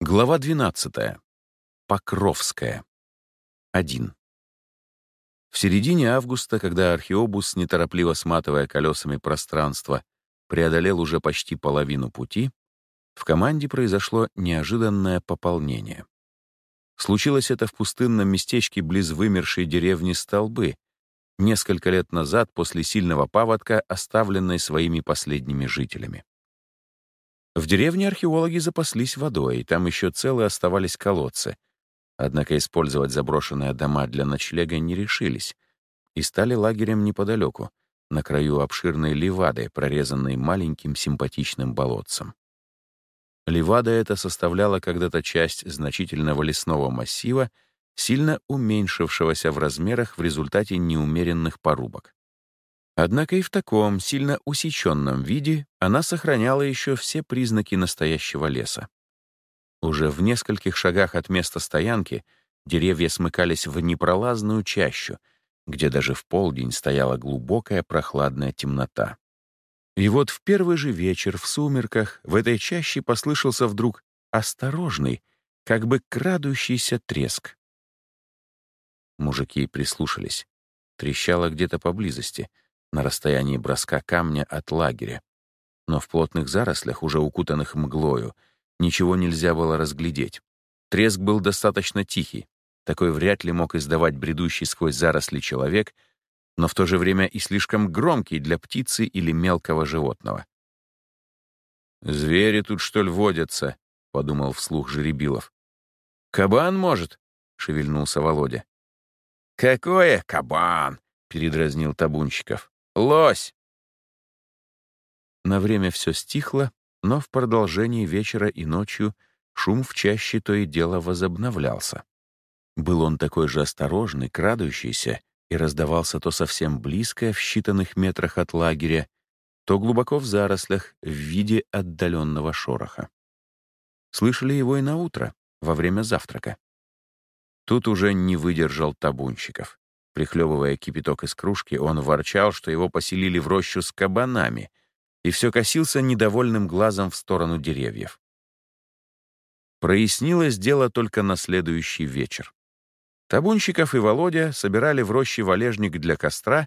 Глава 12. Покровская. 1. В середине августа, когда археобус, неторопливо сматывая колесами пространство, преодолел уже почти половину пути, в команде произошло неожиданное пополнение. Случилось это в пустынном местечке близ вымершей деревни Столбы, несколько лет назад после сильного паводка, оставленной своими последними жителями. В деревне археологи запаслись водой, там еще целые оставались колодцы. Однако использовать заброшенные дома для ночлега не решились и стали лагерем неподалеку, на краю обширной ливады, прорезанной маленьким симпатичным болотцем. Ливада эта составляла когда-то часть значительного лесного массива, сильно уменьшившегося в размерах в результате неумеренных порубок. Однако и в таком сильно усеченном виде она сохраняла еще все признаки настоящего леса. Уже в нескольких шагах от места стоянки деревья смыкались в непролазную чащу, где даже в полдень стояла глубокая прохладная темнота. И вот в первый же вечер в сумерках в этой чаще послышался вдруг осторожный, как бы крадущийся треск. Мужики прислушались. Трещало где-то поблизости — на расстоянии броска камня от лагеря. Но в плотных зарослях, уже укутанных мглою, ничего нельзя было разглядеть. Треск был достаточно тихий. Такой вряд ли мог издавать бредущий сквозь заросли человек, но в то же время и слишком громкий для птицы или мелкого животного. «Звери тут, что ли, водятся?» — подумал вслух Жеребилов. «Кабан, может?» — шевельнулся Володя. «Какое кабан?» — передразнил Табунщиков. Лось!» На время все стихло, но в продолжении вечера и ночью шум в чаще то и дело возобновлялся. Был он такой же осторожный, крадущийся, и раздавался то совсем близко, в считанных метрах от лагеря, то глубоко в зарослях, в виде отдаленного шороха. Слышали его и на утро, во время завтрака. Тут уже не выдержал табунщиков. Прихлебывая кипяток из кружки, он ворчал, что его поселили в рощу с кабанами, и все косился недовольным глазом в сторону деревьев. Прояснилось дело только на следующий вечер. Табунщиков и Володя собирали в роще валежник для костра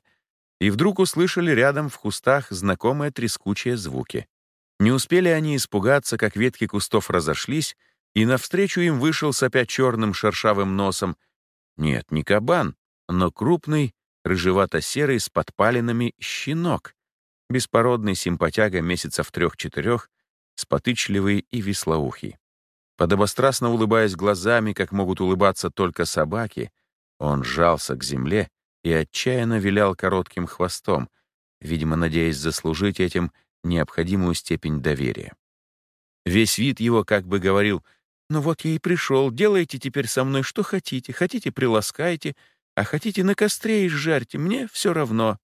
и вдруг услышали рядом в кустах знакомые трескучие звуки. Не успели они испугаться, как ветки кустов разошлись, и навстречу им вышел, сопя черным шершавым носом, нет, не кабан, но крупный, рыжевато-серый с подпалинами щенок, беспородный симпатяга месяцев трех-четырех, спотычливый и веслоухий. Подобострастно улыбаясь глазами, как могут улыбаться только собаки, он сжался к земле и отчаянно вилял коротким хвостом, видимо, надеясь заслужить этим необходимую степень доверия. Весь вид его как бы говорил, «Ну вот я и пришел, делайте теперь со мной что хотите, хотите приласкайте, а хотите на костре изжарьте, мне все равно».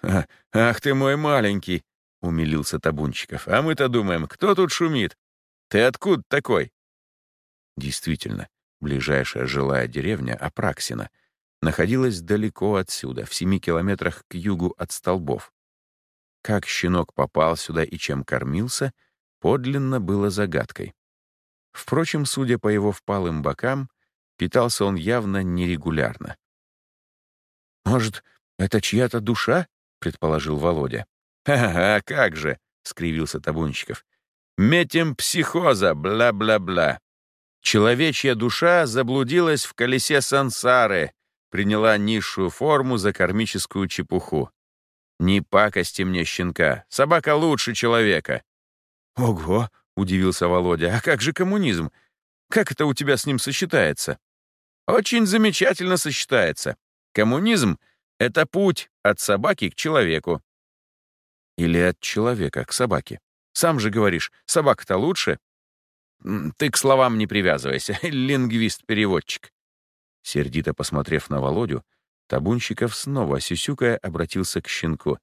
А, «Ах ты мой маленький!» — умилился Табунчиков. «А мы-то думаем, кто тут шумит? Ты откуда такой?» Действительно, ближайшая жилая деревня Апраксина находилась далеко отсюда, в семи километрах к югу от столбов. Как щенок попал сюда и чем кормился, подлинно было загадкой. Впрочем, судя по его впалым бокам, Питался он явно нерегулярно. «Может, это чья-то душа?» — предположил Володя. «Ха-ха, как же!» — скривился Табунчиков. «Метемпсихоза, бла-бла-бла. Человечья душа заблудилась в колесе сансары, приняла низшую форму за кармическую чепуху. Не пакости мне, щенка, собака лучше человека». «Ого!» — удивился Володя. «А как же коммунизм? Как это у тебя с ним сочетается?» Очень замечательно сочетается. Коммунизм — это путь от собаки к человеку. Или от человека к собаке. Сам же говоришь, собака-то лучше. Ты к словам не привязывайся, лингвист-переводчик. Сердито посмотрев на Володю, Табунщиков снова, сюсюкая, обратился к щенку.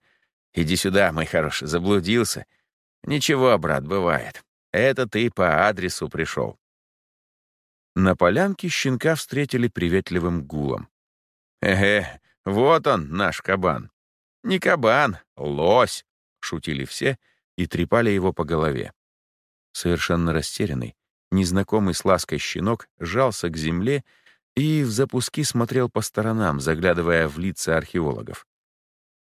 «Иди сюда, мой хороший, заблудился. Ничего, брат, бывает. Это ты по адресу пришел. На полянке щенка встретили приветливым гулом. «Эге, вот он, наш кабан». «Не кабан, лось», — шутили все и трепали его по голове. Совершенно растерянный, незнакомый с лаской щенок жался к земле и в запуски смотрел по сторонам, заглядывая в лица археологов.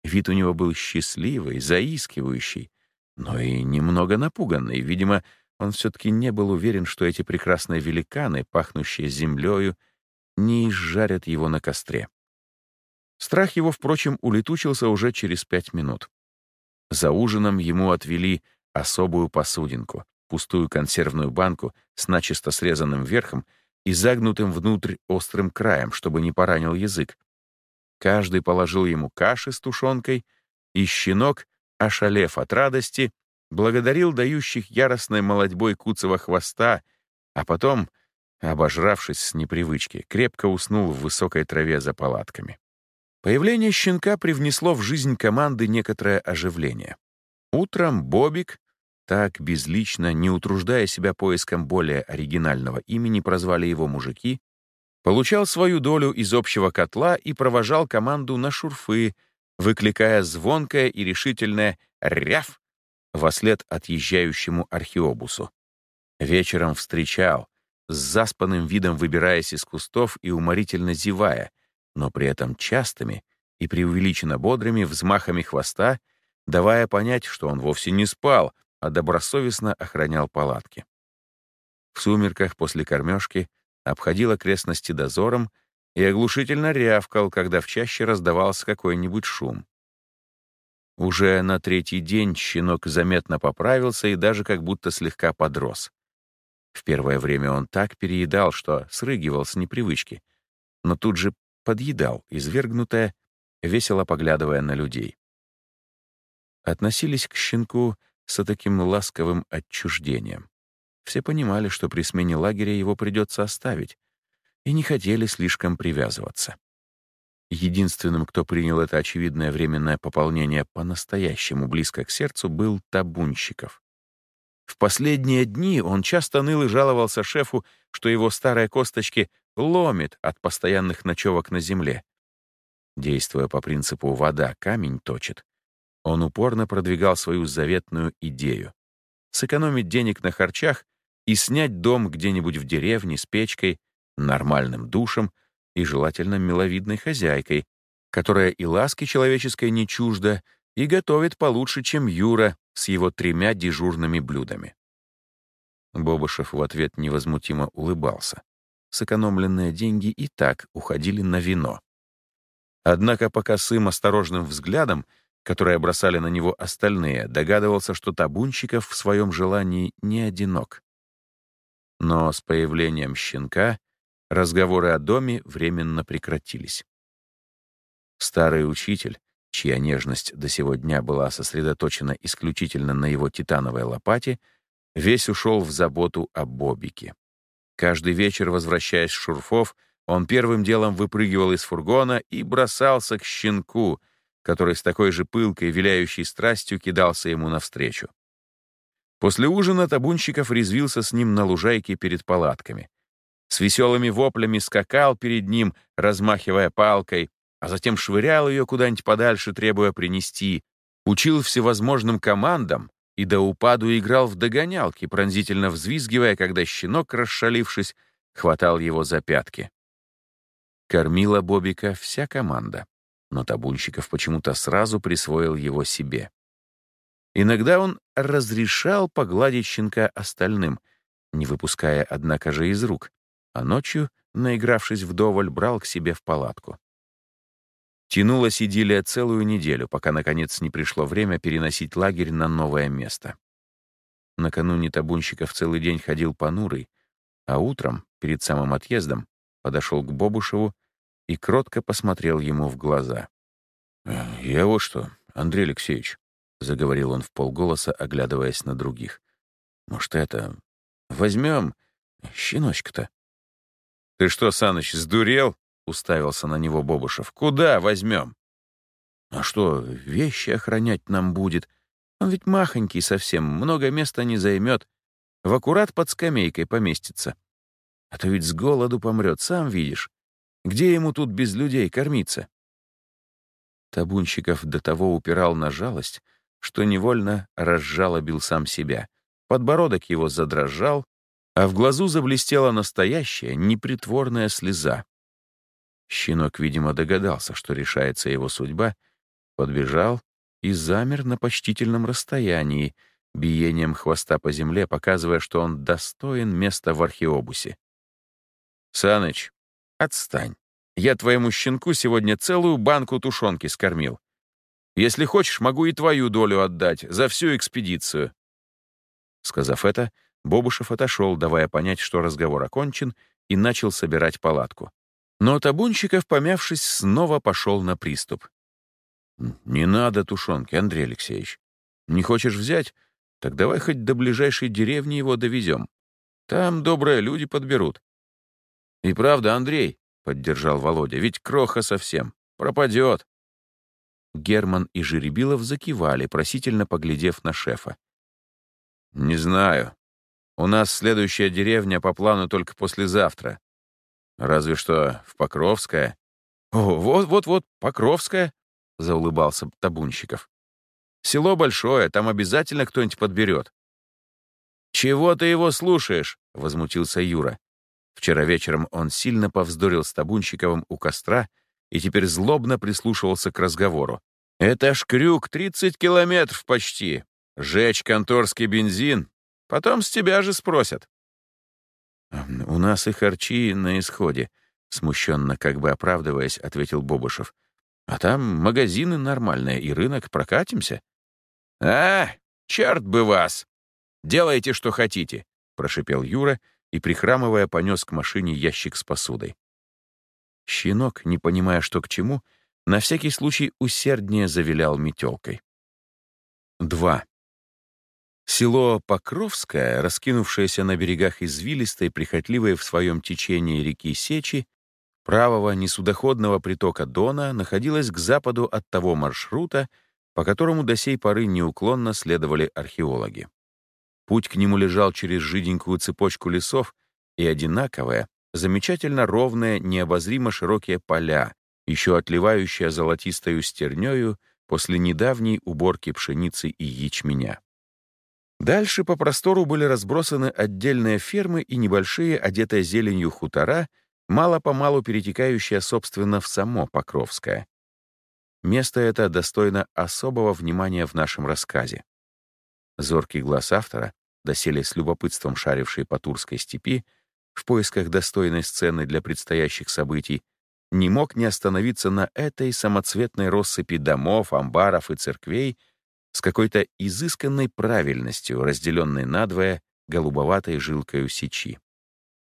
Вид у него был счастливый, заискивающий, но и немного напуганный. Видимо, он все-таки не был уверен, что эти прекрасные великаны, пахнущие землею, не изжарят его на костре. Страх его, впрочем, улетучился уже через пять минут. За ужином ему отвели особую посудинку, пустую консервную банку с начисто срезанным верхом и загнутым внутрь острым краем, чтобы не поранил язык. Каждый положил ему каши с тушенкой, и щенок, ошалев от радости, благодарил дающих яростной молодьбой куцого хвоста, а потом, обожравшись с непривычки, крепко уснул в высокой траве за палатками. Появление щенка привнесло в жизнь команды некоторое оживление. Утром Бобик, так безлично, не утруждая себя поиском более оригинального имени, прозвали его мужики, получал свою долю из общего котла и провожал команду на шурфы, выкликая звонкое и решительное «ряв» вослед отъезжающему археобусу. Вечером встречал, с заспанным видом выбираясь из кустов и уморительно зевая, но при этом частыми и преувеличенно бодрыми взмахами хвоста, давая понять, что он вовсе не спал, а добросовестно охранял палатки. В сумерках после кормежки обходил окрестности дозором и оглушительно рявкал, когда в чаще раздавался какой-нибудь шум. Уже на третий день щенок заметно поправился и даже как будто слегка подрос. В первое время он так переедал, что срыгивал с непривычки, но тут же подъедал, извергнутое, весело поглядывая на людей. Относились к щенку с таким ласковым отчуждением. Все понимали, что при смене лагеря его придется оставить, и не хотели слишком привязываться. Единственным, кто принял это очевидное временное пополнение по-настоящему близко к сердцу, был Табунщиков. В последние дни он часто ныл и жаловался шефу, что его старые косточки ломит от постоянных ночевок на земле. Действуя по принципу «вода камень точит», он упорно продвигал свою заветную идею — сэкономить денег на харчах и снять дом где-нибудь в деревне с печкой, нормальным душем — и желательно миловидной хозяйкой, которая и ласки человеческой не чужда, и готовит получше, чем Юра с его тремя дежурными блюдами. Бобышев в ответ невозмутимо улыбался. Сэкономленные деньги и так уходили на вино. Однако по косым осторожным взглядам, которые бросали на него остальные, догадывался, что Табунчиков в своем желании не одинок. Но с появлением щенка Разговоры о доме временно прекратились. Старый учитель, чья нежность до сего дня была сосредоточена исключительно на его титановой лопате, весь ушел в заботу о Бобике. Каждый вечер, возвращаясь с шурфов, он первым делом выпрыгивал из фургона и бросался к щенку, который с такой же пылкой, виляющей страстью, кидался ему навстречу. После ужина Табунщиков резвился с ним на лужайке перед палатками с веселыми воплями скакал перед ним, размахивая палкой, а затем швырял ее куда-нибудь подальше, требуя принести, учил всевозможным командам и до упаду играл в догонялки, пронзительно взвизгивая, когда щенок, расшалившись, хватал его за пятки. Кормила Бобика вся команда, но Табунщиков почему-то сразу присвоил его себе. Иногда он разрешал погладить щенка остальным, не выпуская, однако же, из рук, а ночью, наигравшись вдоволь, брал к себе в палатку. Тянулась идиллия целую неделю, пока, наконец, не пришло время переносить лагерь на новое место. Накануне табунщиков целый день ходил понурый, а утром, перед самым отъездом, подошел к Бобушеву и кротко посмотрел ему в глаза. «Э, «Я вот что, Андрей Алексеевич», — заговорил он в полголоса, оглядываясь на других. «Может, это... возьмем щеночка-то? «Ты что, Саныч, сдурел?» — уставился на него Бобушев. «Куда возьмем?» «А что, вещи охранять нам будет? Он ведь махонький совсем, много места не займет. В аккурат под скамейкой поместится. А то ведь с голоду помрет, сам видишь. Где ему тут без людей кормиться?» Табунщиков до того упирал на жалость, что невольно разжалобил сам себя. Подбородок его задрожал, а в глазу заблестела настоящая, непритворная слеза. Щенок, видимо, догадался, что решается его судьба, подбежал и замер на почтительном расстоянии, биением хвоста по земле, показывая, что он достоин места в археобусе. «Саныч, отстань. Я твоему щенку сегодня целую банку тушенки скормил. Если хочешь, могу и твою долю отдать за всю экспедицию». Сказав это, Бобушев отошел, давая понять, что разговор окончен, и начал собирать палатку. Но Табунщиков, помявшись, снова пошел на приступ. «Не надо тушенки, Андрей Алексеевич. Не хочешь взять? Так давай хоть до ближайшей деревни его довезем. Там добрые люди подберут». «И правда, Андрей», — поддержал Володя, — «ведь кроха совсем. Пропадет». Герман и Жеребилов закивали, просительно поглядев на шефа. «Не знаю. У нас следующая деревня по плану только послезавтра. Разве что в Покровское». «О, вот-вот-вот, Покровское», — заулыбался Табунщиков. «Село большое, там обязательно кто-нибудь подберет». «Чего ты его слушаешь?» — возмутился Юра. Вчера вечером он сильно повздорил с Табунщиковым у костра и теперь злобно прислушивался к разговору. «Это ж крюк 30 километров почти. Жечь конторский бензин. Потом с тебя же спросят». «У нас и харчи на исходе», — смущенно, как бы оправдываясь, ответил Бобышев. «А там магазины нормальные и рынок, прокатимся». «А, черт бы вас! Делайте, что хотите», — прошипел Юра и, прихрамывая, понес к машине ящик с посудой. Щенок, не понимая, что к чему, на всякий случай усерднее завилял метелкой. 2. Село Покровское, раскинувшееся на берегах извилистой, прихотливой в своем течении реки Сечи, правого несудоходного притока Дона, находилось к западу от того маршрута, по которому до сей поры неуклонно следовали археологи. Путь к нему лежал через жиденькую цепочку лесов и одинаковое, замечательно ровные, необозримо широкие поля, еще отливающие золотистою стернёю после недавней уборки пшеницы и ячменя. Дальше по простору были разбросаны отдельные фермы и небольшие, одетые зеленью хутора, мало-помалу перетекающие, собственно, в само Покровское. Место это достойно особого внимания в нашем рассказе. Зоркий глаз автора, доселе с любопытством шаривший по Турской степи, в поисках достойной сцены для предстоящих событий, не мог не остановиться на этой самоцветной россыпи домов, амбаров и церквей с какой-то изысканной правильностью, разделенной надвое голубоватой жилкой сечи.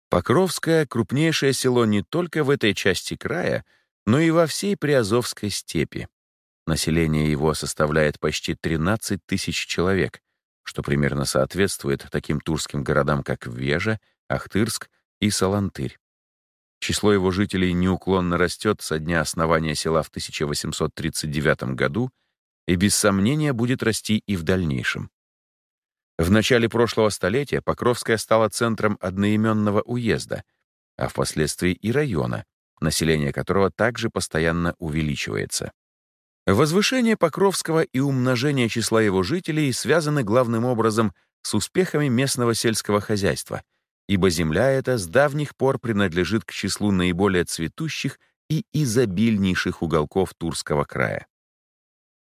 Покровское — крупнейшее село не только в этой части края, но и во всей Приазовской степи. Население его составляет почти 13 тысяч человек, что примерно соответствует таким турским городам, как Вежа, Ахтырск и Салантырь. Число его жителей неуклонно растет со дня основания села в 1839 году и без сомнения будет расти и в дальнейшем. В начале прошлого столетия Покровская стала центром одноименного уезда, а впоследствии и района, население которого также постоянно увеличивается. Возвышение Покровского и умножение числа его жителей связаны главным образом с успехами местного сельского хозяйства, ибо земля эта с давних пор принадлежит к числу наиболее цветущих и изобильнейших уголков Турского края.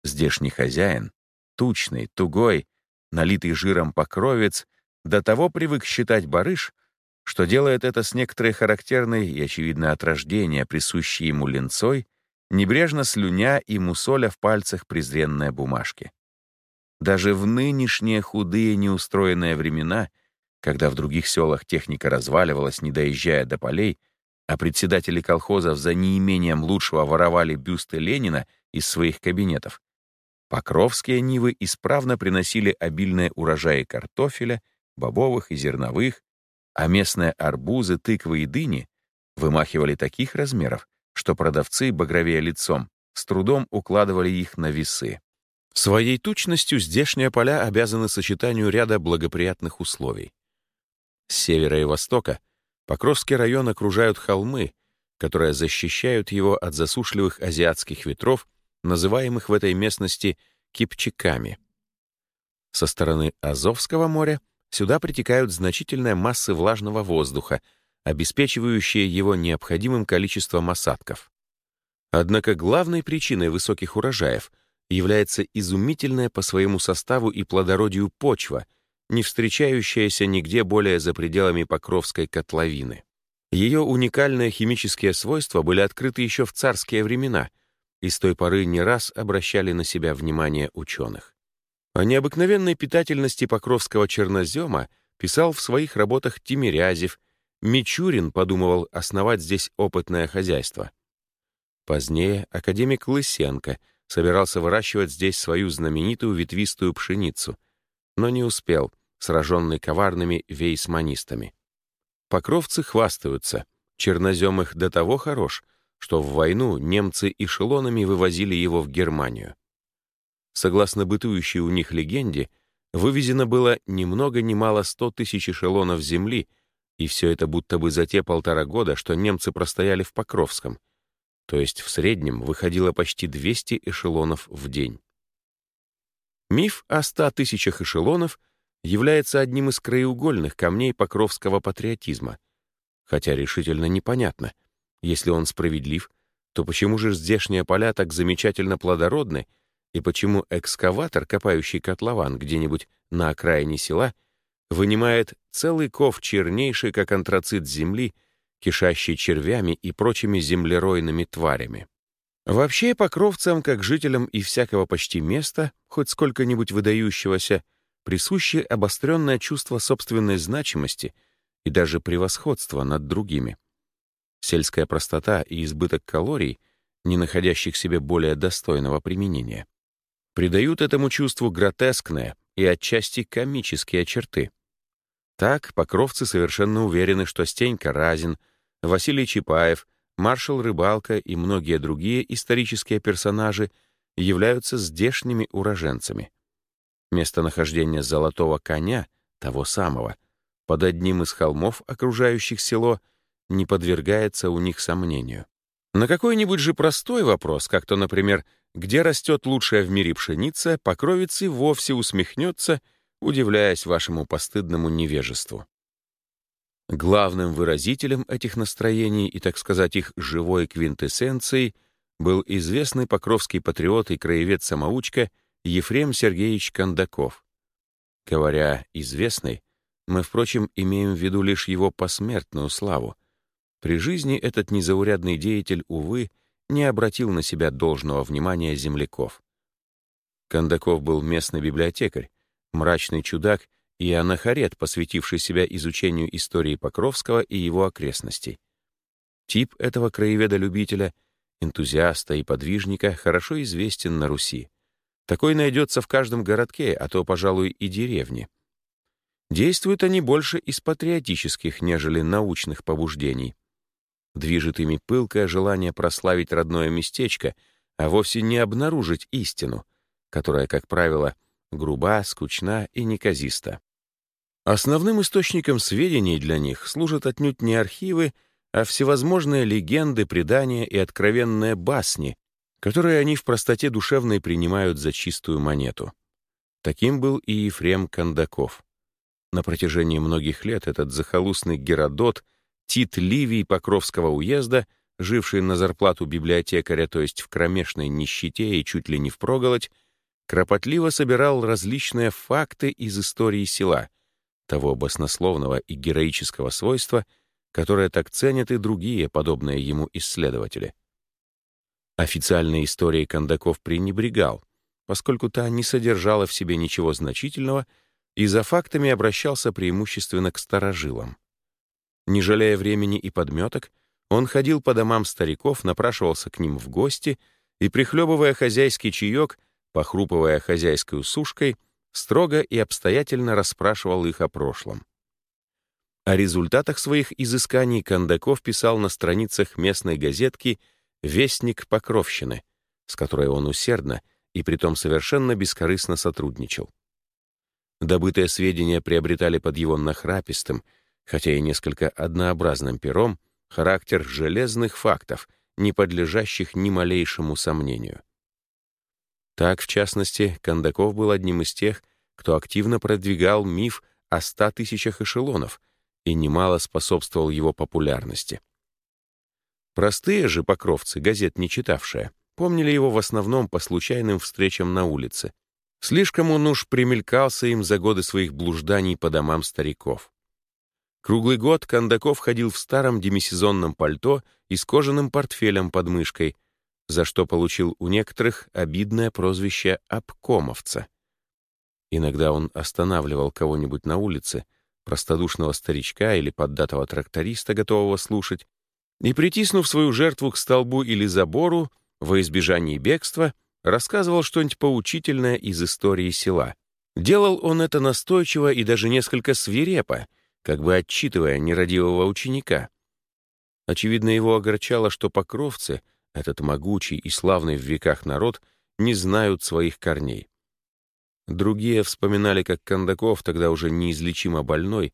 Здешний хозяин, тучный, тугой, налитый жиром покровец, до того привык считать барыш, что делает это с некоторой характерной и, очевидно, от рождения присущей ему ленцой, небрежно слюня и мусоля в пальцах презренной бумажки. Даже в нынешние худые неустроенные времена, когда в других селах техника разваливалась, не доезжая до полей, а председатели колхозов за неимением лучшего воровали бюсты Ленина из своих кабинетов, покровские нивы исправно приносили обильные урожаи картофеля, бобовых и зерновых, а местные арбузы, тыквы и дыни вымахивали таких размеров, что продавцы, багровея лицом, с трудом укладывали их на весы. Своей тучностью здешние поля обязаны сочетанию ряда благоприятных условий. С севера и востока Покровский район окружают холмы, которые защищают его от засушливых азиатских ветров, называемых в этой местности кипчаками. Со стороны Азовского моря сюда притекают значительные массы влажного воздуха, обеспечивающие его необходимым количеством осадков. Однако главной причиной высоких урожаев является изумительная по своему составу и плодородию почва, не встречающаяся нигде более за пределами Покровской котловины. Ее уникальные химические свойства были открыты еще в царские времена и с той поры не раз обращали на себя внимание ученых. О необыкновенной питательности покровского чернозема писал в своих работах Тимирязев, Мичурин подумывал основать здесь опытное хозяйство. Позднее академик Лысенко собирался выращивать здесь свою знаменитую ветвистую пшеницу, но не успел, сраженный коварными вейсманистами. Покровцы хвастаются, чернозем их до того хорош, что в войну немцы эшелонами вывозили его в Германию. Согласно бытующей у них легенде, вывезено было ни много ни мало сто тысяч эшелонов земли, и все это будто бы за те полтора года, что немцы простояли в Покровском, то есть в среднем выходило почти 200 эшелонов в день. Миф о ста тысячах эшелонов является одним из краеугольных камней покровского патриотизма, хотя решительно непонятно, если он справедлив, то почему же здешние поля так замечательно плодородны, и почему экскаватор, копающий котлован где-нибудь на окраине села, вынимает целый ков чернейший, как антрацит земли, кишащий червями и прочими землеройными тварями. Вообще, покровцам, как жителям и всякого почти места, хоть сколько-нибудь выдающегося, присуще обостренное чувство собственной значимости и даже превосходства над другими. Сельская простота и избыток калорий, не находящих себе более достойного применения, придают этому чувству гротескное и отчасти комические черты. Так покровцы совершенно уверены, что Стенька Разин, Василий Чапаев, маршал Рыбалка и многие другие исторические персонажи являются здешними уроженцами. Местонахождение золотого коня, того самого, под одним из холмов, окружающих село, не подвергается у них сомнению. На какой-нибудь же простой вопрос, как то, например, где растет лучшая в мире пшеница, покровец и вовсе усмехнется, удивляясь вашему постыдному невежеству. Главным выразителем этих настроений и, так сказать, их живой квинтэссенцией был известный покровский патриот и краевед-самоучка Ефрем Сергеевич Кондаков. Говоря «известный», мы, впрочем, имеем в виду лишь его посмертную славу. При жизни этот незаурядный деятель, увы, не обратил на себя должного внимания земляков. Кондаков был местный библиотекарь, мрачный чудак и анахарет, посвятивший себя изучению истории Покровского и его окрестностей. Тип этого краеведа-любителя, энтузиаста и подвижника хорошо известен на Руси. Такой найдется в каждом городке, а то, пожалуй, и деревне. Действуют они больше из патриотических, нежели научных побуждений. Движет ими пылкое желание прославить родное местечко, а вовсе не обнаружить истину, которая, как правило, груба, скучна и неказиста. Основным источником сведений для них служат отнюдь не архивы, а всевозможные легенды, предания и откровенные басни, которые они в простоте душевной принимают за чистую монету. Таким был и Ефрем Кондаков. На протяжении многих лет этот захолустный Геродот Тит Ливий Покровского уезда, живший на зарплату библиотекаря, то есть в кромешной нищете и чуть ли не впроголодь, кропотливо собирал различные факты из истории села, того баснословного и героического свойства, которое так ценят и другие подобные ему исследователи. Официальной историей Кондаков пренебрегал, поскольку та не содержала в себе ничего значительного и за фактами обращался преимущественно к старожилам. Не жалея времени и подметок, он ходил по домам стариков, напрашивался к ним в гости и, прихлебывая хозяйский чаек, похрупывая хозяйской сушкой, строго и обстоятельно расспрашивал их о прошлом. О результатах своих изысканий Кондаков писал на страницах местной газетки «Вестник Покровщины», с которой он усердно и притом совершенно бескорыстно сотрудничал. Добытые сведения приобретали под его нахрапистым, хотя и несколько однообразным пером, характер железных фактов, не подлежащих ни малейшему сомнению. Так, в частности, Кондаков был одним из тех, кто активно продвигал миф о 100 тысячах эшелонов и немало способствовал его популярности. Простые же покровцы, газет не читавшие, помнили его в основном по случайным встречам на улице. Слишком он уж примелькался им за годы своих блужданий по домам стариков. Круглый год Кондаков ходил в старом демисезонном пальто и с кожаным портфелем под мышкой, за что получил у некоторых обидное прозвище «обкомовца». Иногда он останавливал кого-нибудь на улице, простодушного старичка или поддатого тракториста, готового слушать, и, притиснув свою жертву к столбу или забору, во избежании бегства, рассказывал что-нибудь поучительное из истории села. Делал он это настойчиво и даже несколько свирепо, как бы отчитывая нерадивого ученика. Очевидно, его огорчало, что покровцы, этот могучий и славный в веках народ, не знают своих корней. Другие вспоминали, как Кондаков, тогда уже неизлечимо больной,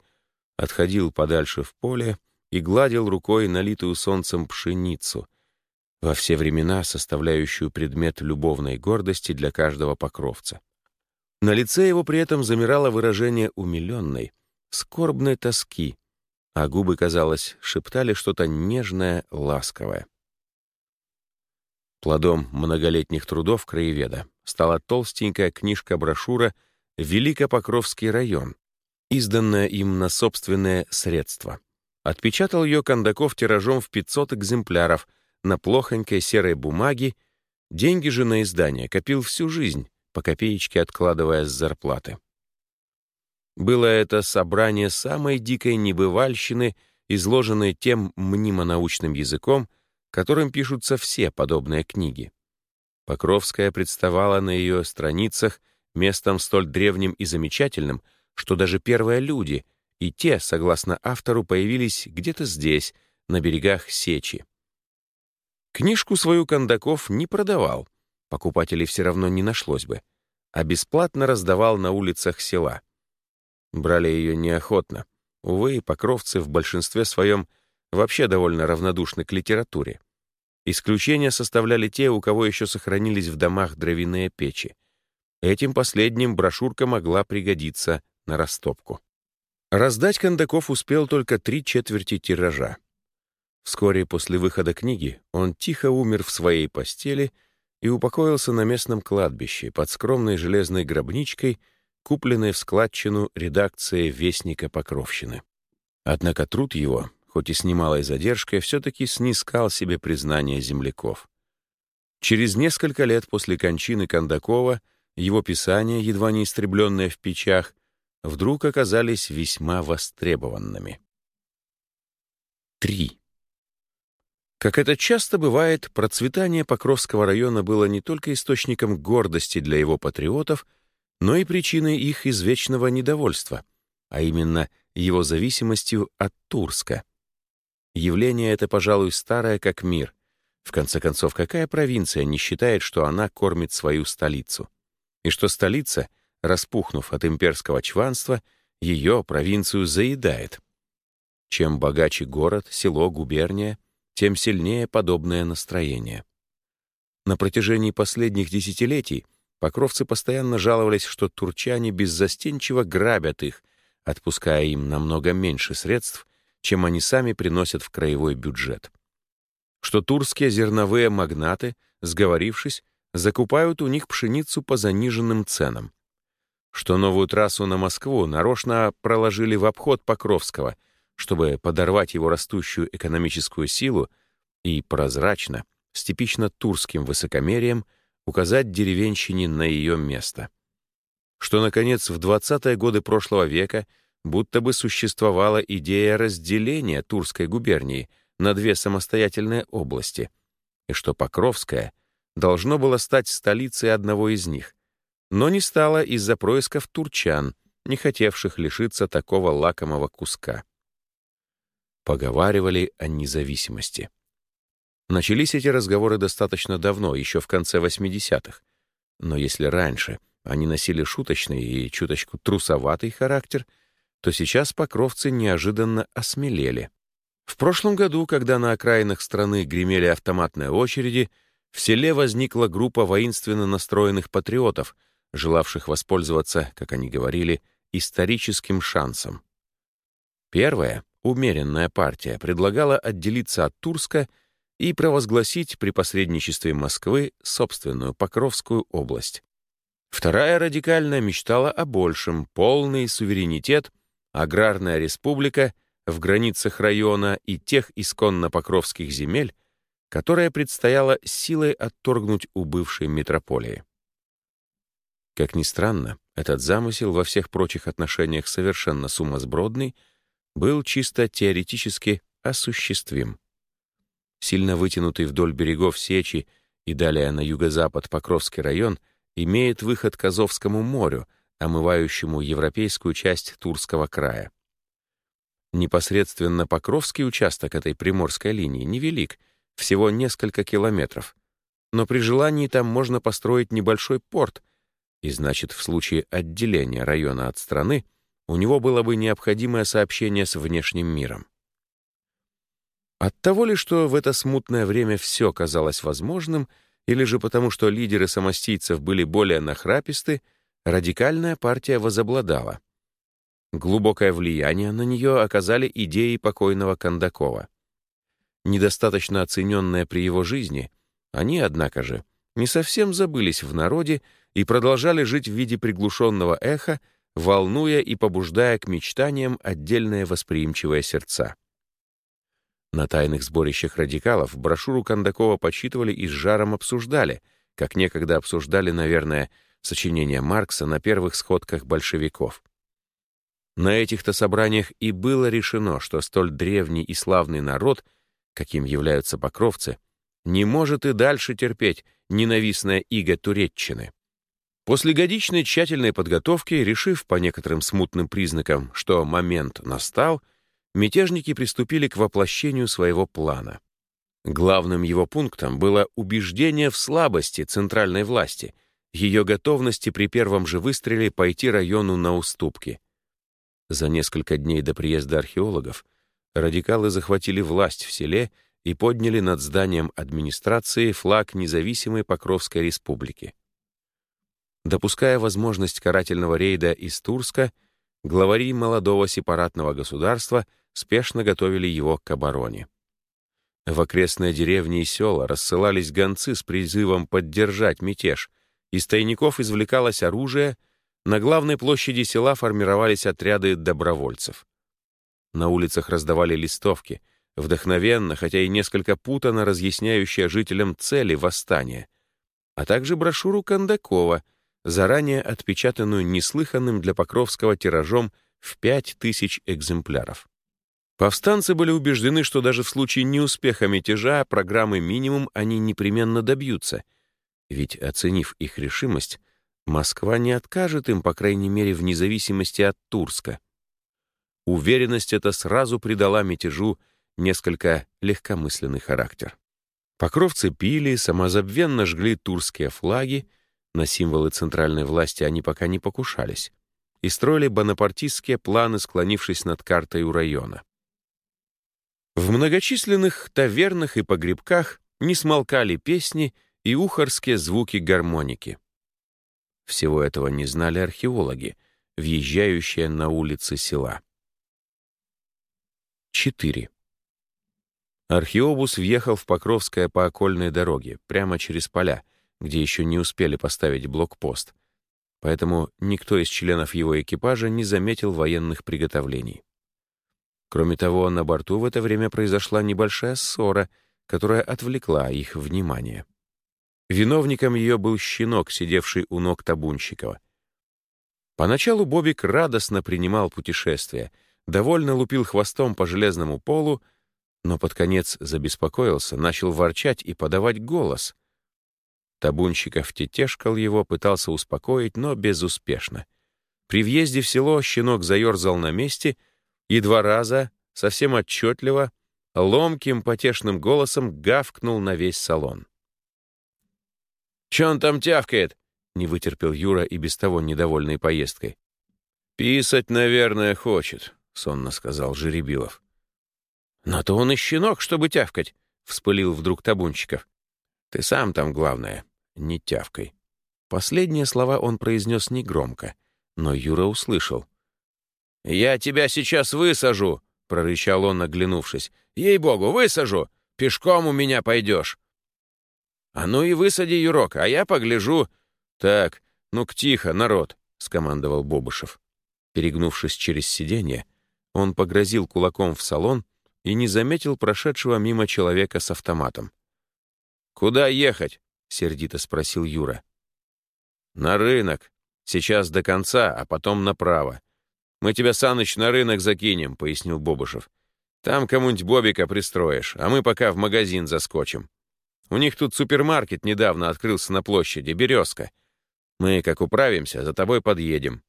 отходил подальше в поле и гладил рукой налитую солнцем пшеницу, во все времена составляющую предмет любовной гордости для каждого покровца. На лице его при этом замирало выражение умиленной, скорбной тоски, а губы, казалось, шептали что-то нежное, ласковое. Плодом многолетних трудов краеведа стала толстенькая книжка-брошюра «Великопокровский район», изданная им на собственные средства. Отпечатал ее Кондаков тиражом в 500 экземпляров на плохонькой серой бумаге, деньги же на издание копил всю жизнь, по копеечке откладывая с зарплаты. Было это собрание самой дикой небывальщины, изложенной тем мнимо-научным языком, которым пишутся все подобные книги. Покровская представала на ее страницах местом столь древним и замечательным, что даже первые люди, и те, согласно автору, появились где-то здесь, на берегах Сечи. Книжку свою Кондаков не продавал, покупателей все равно не нашлось бы, а бесплатно раздавал на улицах села. Брали ее неохотно. Увы, покровцы в большинстве своем вообще довольно равнодушны к литературе. Исключения составляли те, у кого еще сохранились в домах дровяные печи. Этим последним брошюрка могла пригодиться на растопку. Раздать Кондаков успел только три четверти тиража. Вскоре после выхода книги он тихо умер в своей постели и упокоился на местном кладбище под скромной железной гробничкой, купленной в складчину редакции Вестника Покровщины. Однако труд его хоть и с немалой задержкой, все-таки снискал себе признание земляков. Через несколько лет после кончины Кондакова его писания, едва не истребленные в печах, вдруг оказались весьма востребованными. 3. Как это часто бывает, процветание Покровского района было не только источником гордости для его патриотов, но и причиной их извечного недовольства, а именно его зависимостью от Турска. Явление это, пожалуй, старое как мир. В конце концов, какая провинция не считает, что она кормит свою столицу? И что столица, распухнув от имперского чванства, ее провинцию заедает. Чем богаче город, село, губерния, тем сильнее подобное настроение. На протяжении последних десятилетий покровцы постоянно жаловались, что турчане беззастенчиво грабят их, отпуская им намного меньше средств, чем они сами приносят в краевой бюджет. Что турские зерновые магнаты, сговорившись, закупают у них пшеницу по заниженным ценам. Что новую трассу на Москву нарочно проложили в обход Покровского, чтобы подорвать его растущую экономическую силу и прозрачно, с типично турским высокомерием, указать деревенщине на ее место. Что, наконец, в 20-е годы прошлого века — будто бы существовала идея разделения Турской губернии на две самостоятельные области, и что Покровская должно было стать столицей одного из них, но не стала из-за происков турчан, не хотевших лишиться такого лакомого куска. Поговаривали о независимости. Начались эти разговоры достаточно давно, еще в конце 80-х, но если раньше они носили шуточный и чуточку трусоватый характер — то сейчас покровцы неожиданно осмелели. В прошлом году, когда на окраинах страны гремели автоматные очереди, в селе возникла группа воинственно настроенных патриотов, желавших воспользоваться, как они говорили, историческим шансом. Первая, умеренная партия, предлагала отделиться от Турска и провозгласить при посредничестве Москвы собственную Покровскую область. Вторая радикальная мечтала о большем, полный суверенитет, аграрная республика в границах района и тех исконно покровских земель, которая предстояло силой отторгнуть у бывшей метрополии. Как ни странно, этот замысел во всех прочих отношениях совершенно сумасбродный был чисто теоретически осуществим. Сильно вытянутый вдоль берегов Сечи и далее на юго-запад Покровский район имеет выход к Азовскому морю, омывающему европейскую часть Турского края. Непосредственно Покровский участок этой приморской линии невелик, всего несколько километров, но при желании там можно построить небольшой порт, и значит, в случае отделения района от страны у него было бы необходимое сообщение с внешним миром. От того ли, что в это смутное время все казалось возможным, или же потому, что лидеры самостийцев были более нахраписты, радикальная партия возобладала. Глубокое влияние на нее оказали идеи покойного Кондакова. Недостаточно оцененные при его жизни, они, однако же, не совсем забылись в народе и продолжали жить в виде приглушенного эха, волнуя и побуждая к мечтаниям отдельные восприимчивые сердца. На тайных сборищах радикалов брошюру Кондакова почитывали и с жаром обсуждали, как некогда обсуждали, наверное, сочинения Маркса на первых сходках большевиков. На этих-то собраниях и было решено, что столь древний и славный народ, каким являются покровцы, не может и дальше терпеть ненавистное иго Туреччины. После годичной тщательной подготовки, решив по некоторым смутным признакам, что момент настал, мятежники приступили к воплощению своего плана. Главным его пунктом было убеждение в слабости центральной власти, ее готовности при первом же выстреле пойти району на уступки. За несколько дней до приезда археологов радикалы захватили власть в селе и подняли над зданием администрации флаг независимой Покровской республики. Допуская возможность карательного рейда из Турска, главари молодого сепаратного государства спешно готовили его к обороне. В окрестные деревни и села рассылались гонцы с призывом поддержать мятеж, из тайников извлекалось оружие, на главной площади села формировались отряды добровольцев. На улицах раздавали листовки, вдохновенно, хотя и несколько путано разъясняющие жителям цели восстания, а также брошюру Кондакова — заранее отпечатанную неслыханным для Покровского тиражом в 5000 экземпляров. Повстанцы были убеждены, что даже в случае неуспеха мятежа программы «Минимум» они непременно добьются, ведь, оценив их решимость, Москва не откажет им, по крайней мере, в независимости от Турска. Уверенность эта сразу придала мятежу несколько легкомысленный характер. Покровцы пили, самозабвенно жгли турские флаги, на символы центральной власти они пока не покушались и строили бонапартистские планы, склонившись над картой у района. В многочисленных тавернах и погребках не смолкали песни и ухарские звуки гармоники. Всего этого не знали археологи, въезжающие на улицы села. 4. Археобус въехал в Покровское по окольной дороге, прямо через поля, где еще не успели поставить блокпост, поэтому никто из членов его экипажа не заметил военных приготовлений. Кроме того, на борту в это время произошла небольшая ссора, которая отвлекла их внимание. Виновником ее был щенок, сидевший у ног Табунщикова. Поначалу Бобик радостно принимал путешествие, довольно лупил хвостом по железному полу, но под конец забеспокоился, начал ворчать и подавать голос. Табунщиков тетешкал его, пытался успокоить, но безуспешно. При въезде в село щенок заерзал на месте и два раза, совсем отчетливо, ломким потешным голосом гавкнул на весь салон. «Че он там тявкает?» — не вытерпел Юра и без того недовольной поездкой. «Писать, наверное, хочет», — сонно сказал Жеребилов. «Но то он и щенок, чтобы тявкать», — вспылил вдруг Табунчиков. «Ты сам там главное не тявкой. Последние слова он произнес негромко, но Юра услышал. «Я тебя сейчас высажу!» — прорычал он, оглянувшись. «Ей-богу, высажу! Пешком у меня пойдешь!» «А ну и высади, Юрок, а я погляжу...» «Так, ну-ка тихо, народ!» — скомандовал Бобышев. Перегнувшись через сиденье, он погрозил кулаком в салон и не заметил прошедшего мимо человека с автоматом. «Куда ехать?» — сердито спросил Юра. «На рынок. Сейчас до конца, а потом направо. Мы тебя, Саныч, на рынок закинем», — пояснил Бобышев. «Там кому-нибудь Бобика пристроишь, а мы пока в магазин заскочим. У них тут супермаркет недавно открылся на площади, «Березка». Мы, как управимся, за тобой подъедем».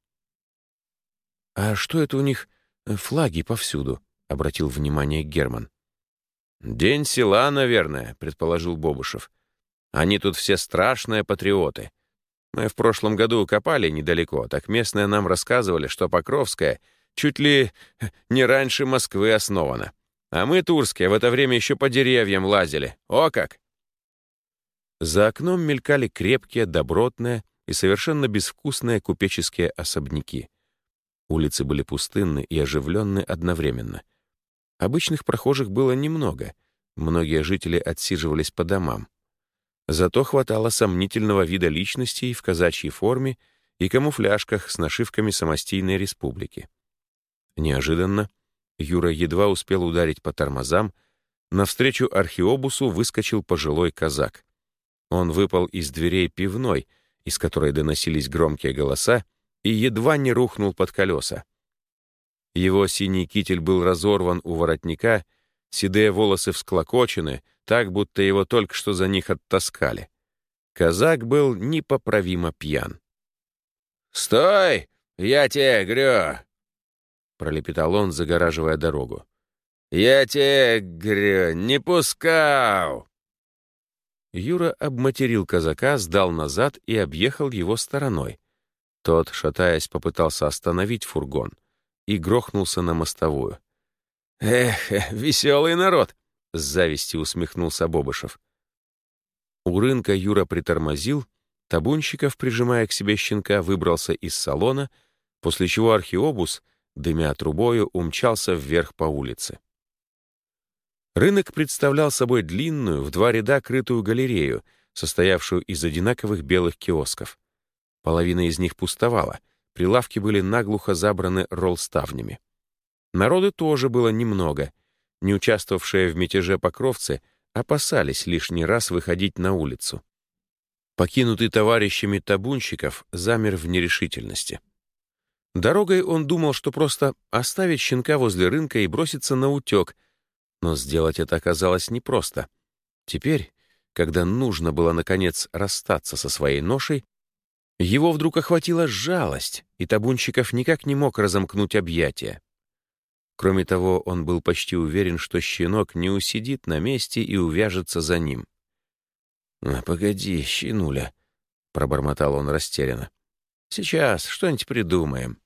«А что это у них э, флаги повсюду?» — обратил внимание Герман. «День села, наверное», — предположил Бобышев. «Они тут все страшные патриоты. Мы в прошлом году копали недалеко, так местные нам рассказывали, что Покровская чуть ли не раньше Москвы основана. А мы, Турские, в это время еще по деревьям лазили. О как!» За окном мелькали крепкие, добротные и совершенно безвкусные купеческие особняки. Улицы были пустынны и оживленны одновременно. Обычных прохожих было немного. Многие жители отсиживались по домам. Зато хватало сомнительного вида личностей в казачьей форме и камуфляжках с нашивками самостийной республики. Неожиданно Юра едва успел ударить по тормозам, навстречу археобусу выскочил пожилой казак. Он выпал из дверей пивной, из которой доносились громкие голоса, и едва не рухнул под колеса. Его синий китель был разорван у воротника, седые волосы всклокочены, так, будто его только что за них оттаскали. Казак был непоправимо пьян. «Стой! Я тебе грё!» — пролепетал он, загораживая дорогу. «Я тебе, грё, не пускал!» Юра обматерил казака, сдал назад и объехал его стороной. Тот, шатаясь, попытался остановить фургон и грохнулся на мостовую. «Эх, веселый народ!» — с завистью усмехнулся Бобышев. У рынка Юра притормозил, Табунщиков, прижимая к себе щенка, выбрался из салона, после чего археобус, дымя трубою, умчался вверх по улице. Рынок представлял собой длинную, в два ряда крытую галерею, состоявшую из одинаковых белых киосков. Половина из них пустовала, прилавки были наглухо забраны роллставнями. Народу тоже было немного. Не участвовавшие в мятеже покровцы опасались лишний раз выходить на улицу. Покинутый товарищами табунщиков замер в нерешительности. Дорогой он думал, что просто оставить щенка возле рынка и броситься на утек — но сделать это оказалось непросто. Теперь, когда нужно было, наконец, расстаться со своей ношей, его вдруг охватила жалость, и Табунчиков никак не мог разомкнуть объятия. Кроме того, он был почти уверен, что щенок не усидит на месте и увяжется за ним. «А, «Погоди, щенуля», — пробормотал он растерянно. «Сейчас что-нибудь придумаем».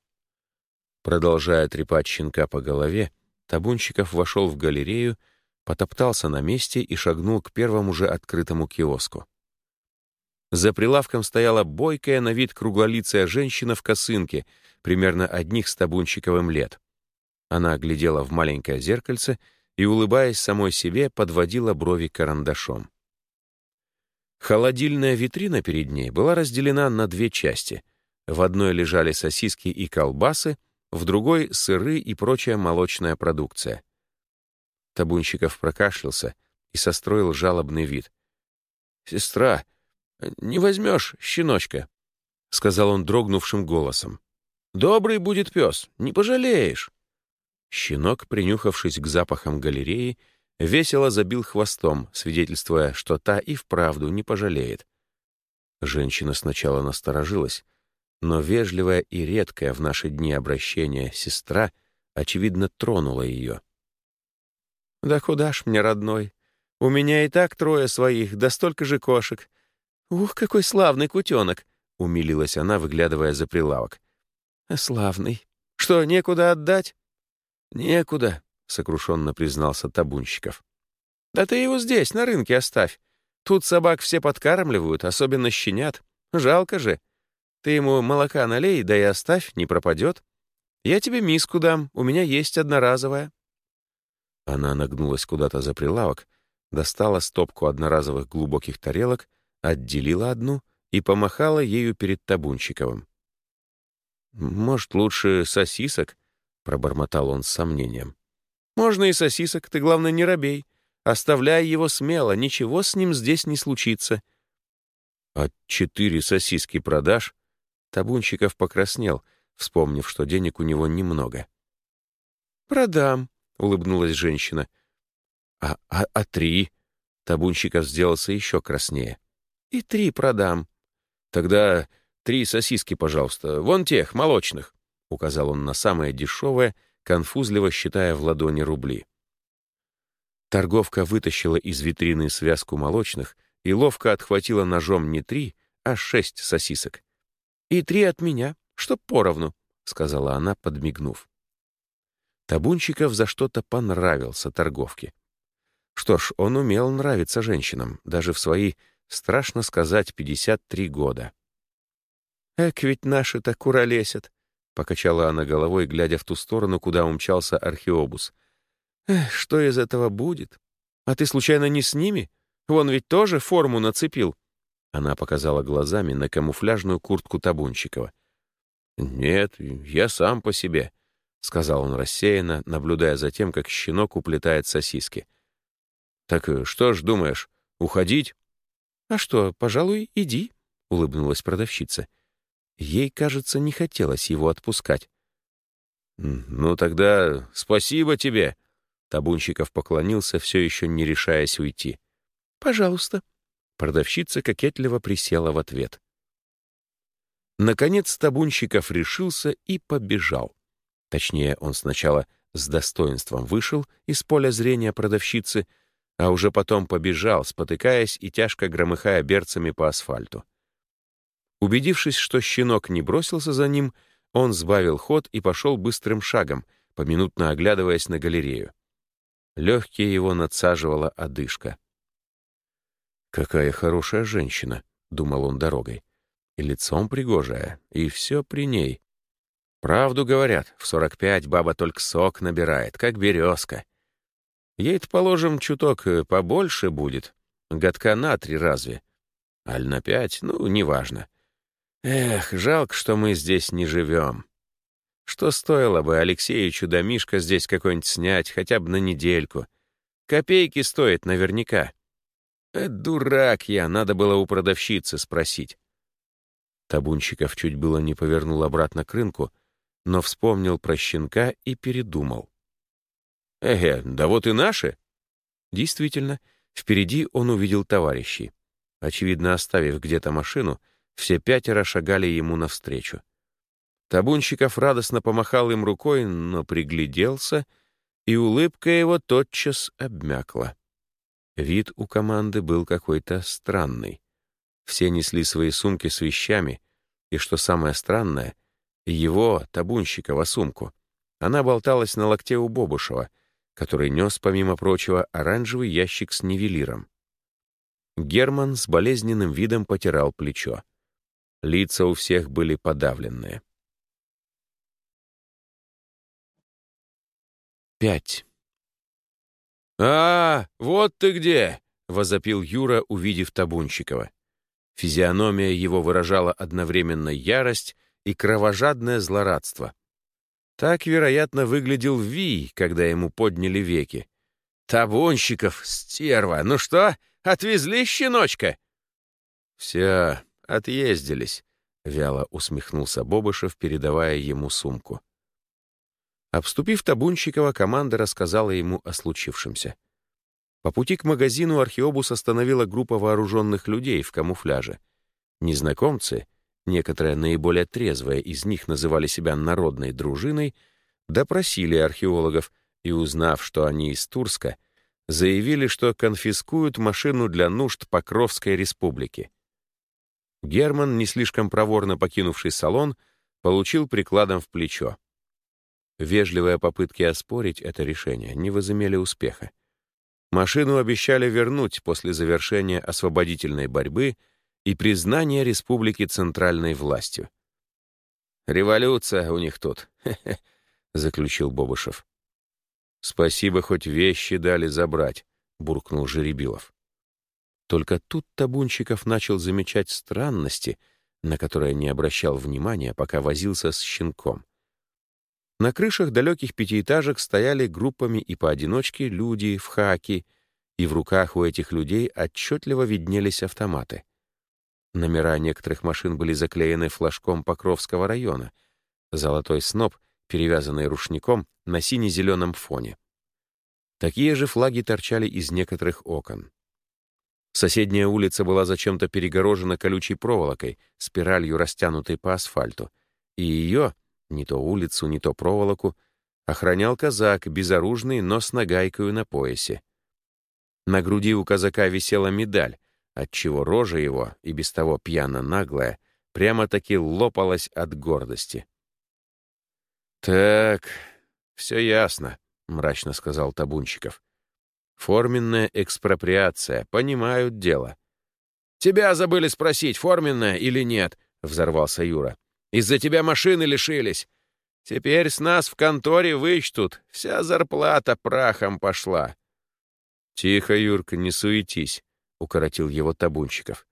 Продолжая трепать щенка по голове, Табунщиков вошел в галерею, потоптался на месте и шагнул к первому же открытому киоску. За прилавком стояла бойкая на вид круглолицая женщина в косынке, примерно одних с Табунщиковым лет. Она глядела в маленькое зеркальце и, улыбаясь самой себе, подводила брови карандашом. Холодильная витрина перед ней была разделена на две части. В одной лежали сосиски и колбасы, в другой — сыры и прочая молочная продукция. Табунщиков прокашлялся и состроил жалобный вид. «Сестра, не возьмешь щеночка?» — сказал он дрогнувшим голосом. «Добрый будет пес, не пожалеешь». Щенок, принюхавшись к запахам галереи, весело забил хвостом, свидетельствуя, что та и вправду не пожалеет. Женщина сначала насторожилась, но вежливая и редкая в наши дни обращение сестра, очевидно, тронула ее. «Да куда ж мне, родной? У меня и так трое своих, да столько же кошек. Ух, какой славный кутенок!» — умилилась она, выглядывая за прилавок. «Славный. Что, некуда отдать?» «Некуда», — сокрушенно признался Табунщиков. «Да ты его здесь, на рынке оставь. Тут собак все подкармливают, особенно щенят. Жалко же. Ты ему молока налей, да и оставь, не пропадет. Я тебе миску дам, у меня есть одноразовая». Она нагнулась куда-то за прилавок, достала стопку одноразовых глубоких тарелок, отделила одну и помахала ею перед Табунчиковым. «Может, лучше сосисок?» — пробормотал он с сомнением. «Можно и сосисок, ты, главное, не робей. Оставляй его смело, ничего с ним здесь не случится». «А четыре сосиски продашь?» Табунчиков покраснел, вспомнив, что денег у него немного. «Продам», — улыбнулась женщина. «А, а, а три?» Табунчиков сделался еще краснее. «И три продам». «Тогда три сосиски, пожалуйста, вон тех, молочных», — указал он на самое дешевое, конфузливо считая в ладони рубли. Торговка вытащила из витрины связку молочных и ловко отхватила ножом не три, а шесть сосисок. «И три от меня, чтоб поровну», — сказала она, подмигнув. Табунчиков за что-то понравился торговке. Что ж, он умел нравиться женщинам, даже в свои, страшно сказать, 53 года. «Эк, ведь наши-то куролесят», — покачала она головой, глядя в ту сторону, куда умчался археобус. «Эх, что из этого будет? А ты случайно не с ними? Вон ведь тоже форму нацепил». Она показала глазами на камуфляжную куртку Табунчикова. «Нет, я сам по себе», — сказал он рассеянно, наблюдая за тем, как щенок уплетает сосиски. «Так э, что ж думаешь, уходить?» «А что, пожалуй, иди», — улыбнулась продавщица. Ей, кажется, не хотелось его отпускать. «Ну тогда спасибо тебе», — Табунчиков поклонился, все еще не решаясь уйти. «Пожалуйста». Продавщица кокетливо присела в ответ. Наконец Табунщиков решился и побежал. Точнее, он сначала с достоинством вышел из поля зрения продавщицы, а уже потом побежал, спотыкаясь и тяжко громыхая берцами по асфальту. Убедившись, что щенок не бросился за ним, он сбавил ход и пошел быстрым шагом, поминутно оглядываясь на галерею. Легкие его надсаживала одышка. «Какая хорошая женщина», — думал он дорогой. «И лицом пригожая, и все при ней. Правду говорят, в сорок пять баба только сок набирает, как березка. Ей-то, положим, чуток э, побольше будет. Годка на три разве? Аль на пять, ну, неважно. Эх, жалко, что мы здесь не живем. Что стоило бы Алексею домишко здесь какой-нибудь снять, хотя бы на недельку? Копейки стоит наверняка. Э, дурак я, надо было у продавщицы спросить. Табунчиков чуть было не повернул обратно к рынку, но вспомнил про щенка и передумал. Эге, да вот и наши. Действительно, впереди он увидел товарищей. Очевидно, оставив где-то машину, все пятеро шагали ему навстречу. Табунщиков радостно помахал им рукой, но пригляделся, и улыбка его тотчас обмякла. Вид у команды был какой-то странный. Все несли свои сумки с вещами, и, что самое странное, его, Табунщикова, сумку. Она болталась на локте у Бобушева — который нес, помимо прочего, оранжевый ящик с нивелиром. Герман с болезненным видом потирал плечо. Лица у всех были подавленные. Пять. «А, вот ты где!» — возопил Юра, увидев Табунщикова. Физиономия его выражала одновременно ярость и кровожадное злорадство. Так, вероятно, выглядел Ви, когда ему подняли веки. «Табунщиков, стерва! Ну что, отвезли щеночка?» «Все, отъездились», — вяло усмехнулся Бобышев, передавая ему сумку. Обступив Табунщикова, команда рассказала ему о случившемся. По пути к магазину археобус остановила группа вооруженных людей в камуфляже. Незнакомцы — некоторые наиболее трезвые из них называли себя народной дружиной, допросили археологов и, узнав, что они из Турска, заявили, что конфискуют машину для нужд Покровской республики. Герман, не слишком проворно покинувший салон, получил прикладом в плечо. Вежливые попытки оспорить это решение не возымели успеха. Машину обещали вернуть после завершения освободительной борьбы — и признание республики центральной властью. «Революция у них тут», заключил Бобышев. «Спасибо, хоть вещи дали забрать», — буркнул Жеребилов. Только тут Табунчиков начал замечать странности, на которые не обращал внимания, пока возился с щенком. На крышах далеких пятиэтажек стояли группами и поодиночке люди в хаки, и в руках у этих людей отчетливо виднелись автоматы. Номера некоторых машин были заклеены флажком Покровского района, золотой сноп, перевязанный рушником на сине-зеленом фоне. Такие же флаги торчали из некоторых окон. Соседняя улица была зачем-то перегорожена колючей проволокой, спиралью растянутой по асфальту, и ее, не то улицу, не то проволоку, охранял казак, безоружный, но с нагайкою на поясе. На груди у казака висела медаль, отчего рожа его, и без того пьяно наглая, прямо-таки лопалась от гордости. «Так, все ясно», — мрачно сказал Табунчиков. Форменная экспроприация, понимают дело. «Тебя забыли спросить, форменная или нет?» — взорвался Юра. «Из-за тебя машины лишились. Теперь с нас в конторе вычтут. Вся зарплата прахом пошла». «Тихо, Юрка, не суетись», — укоротил его Табунчиков.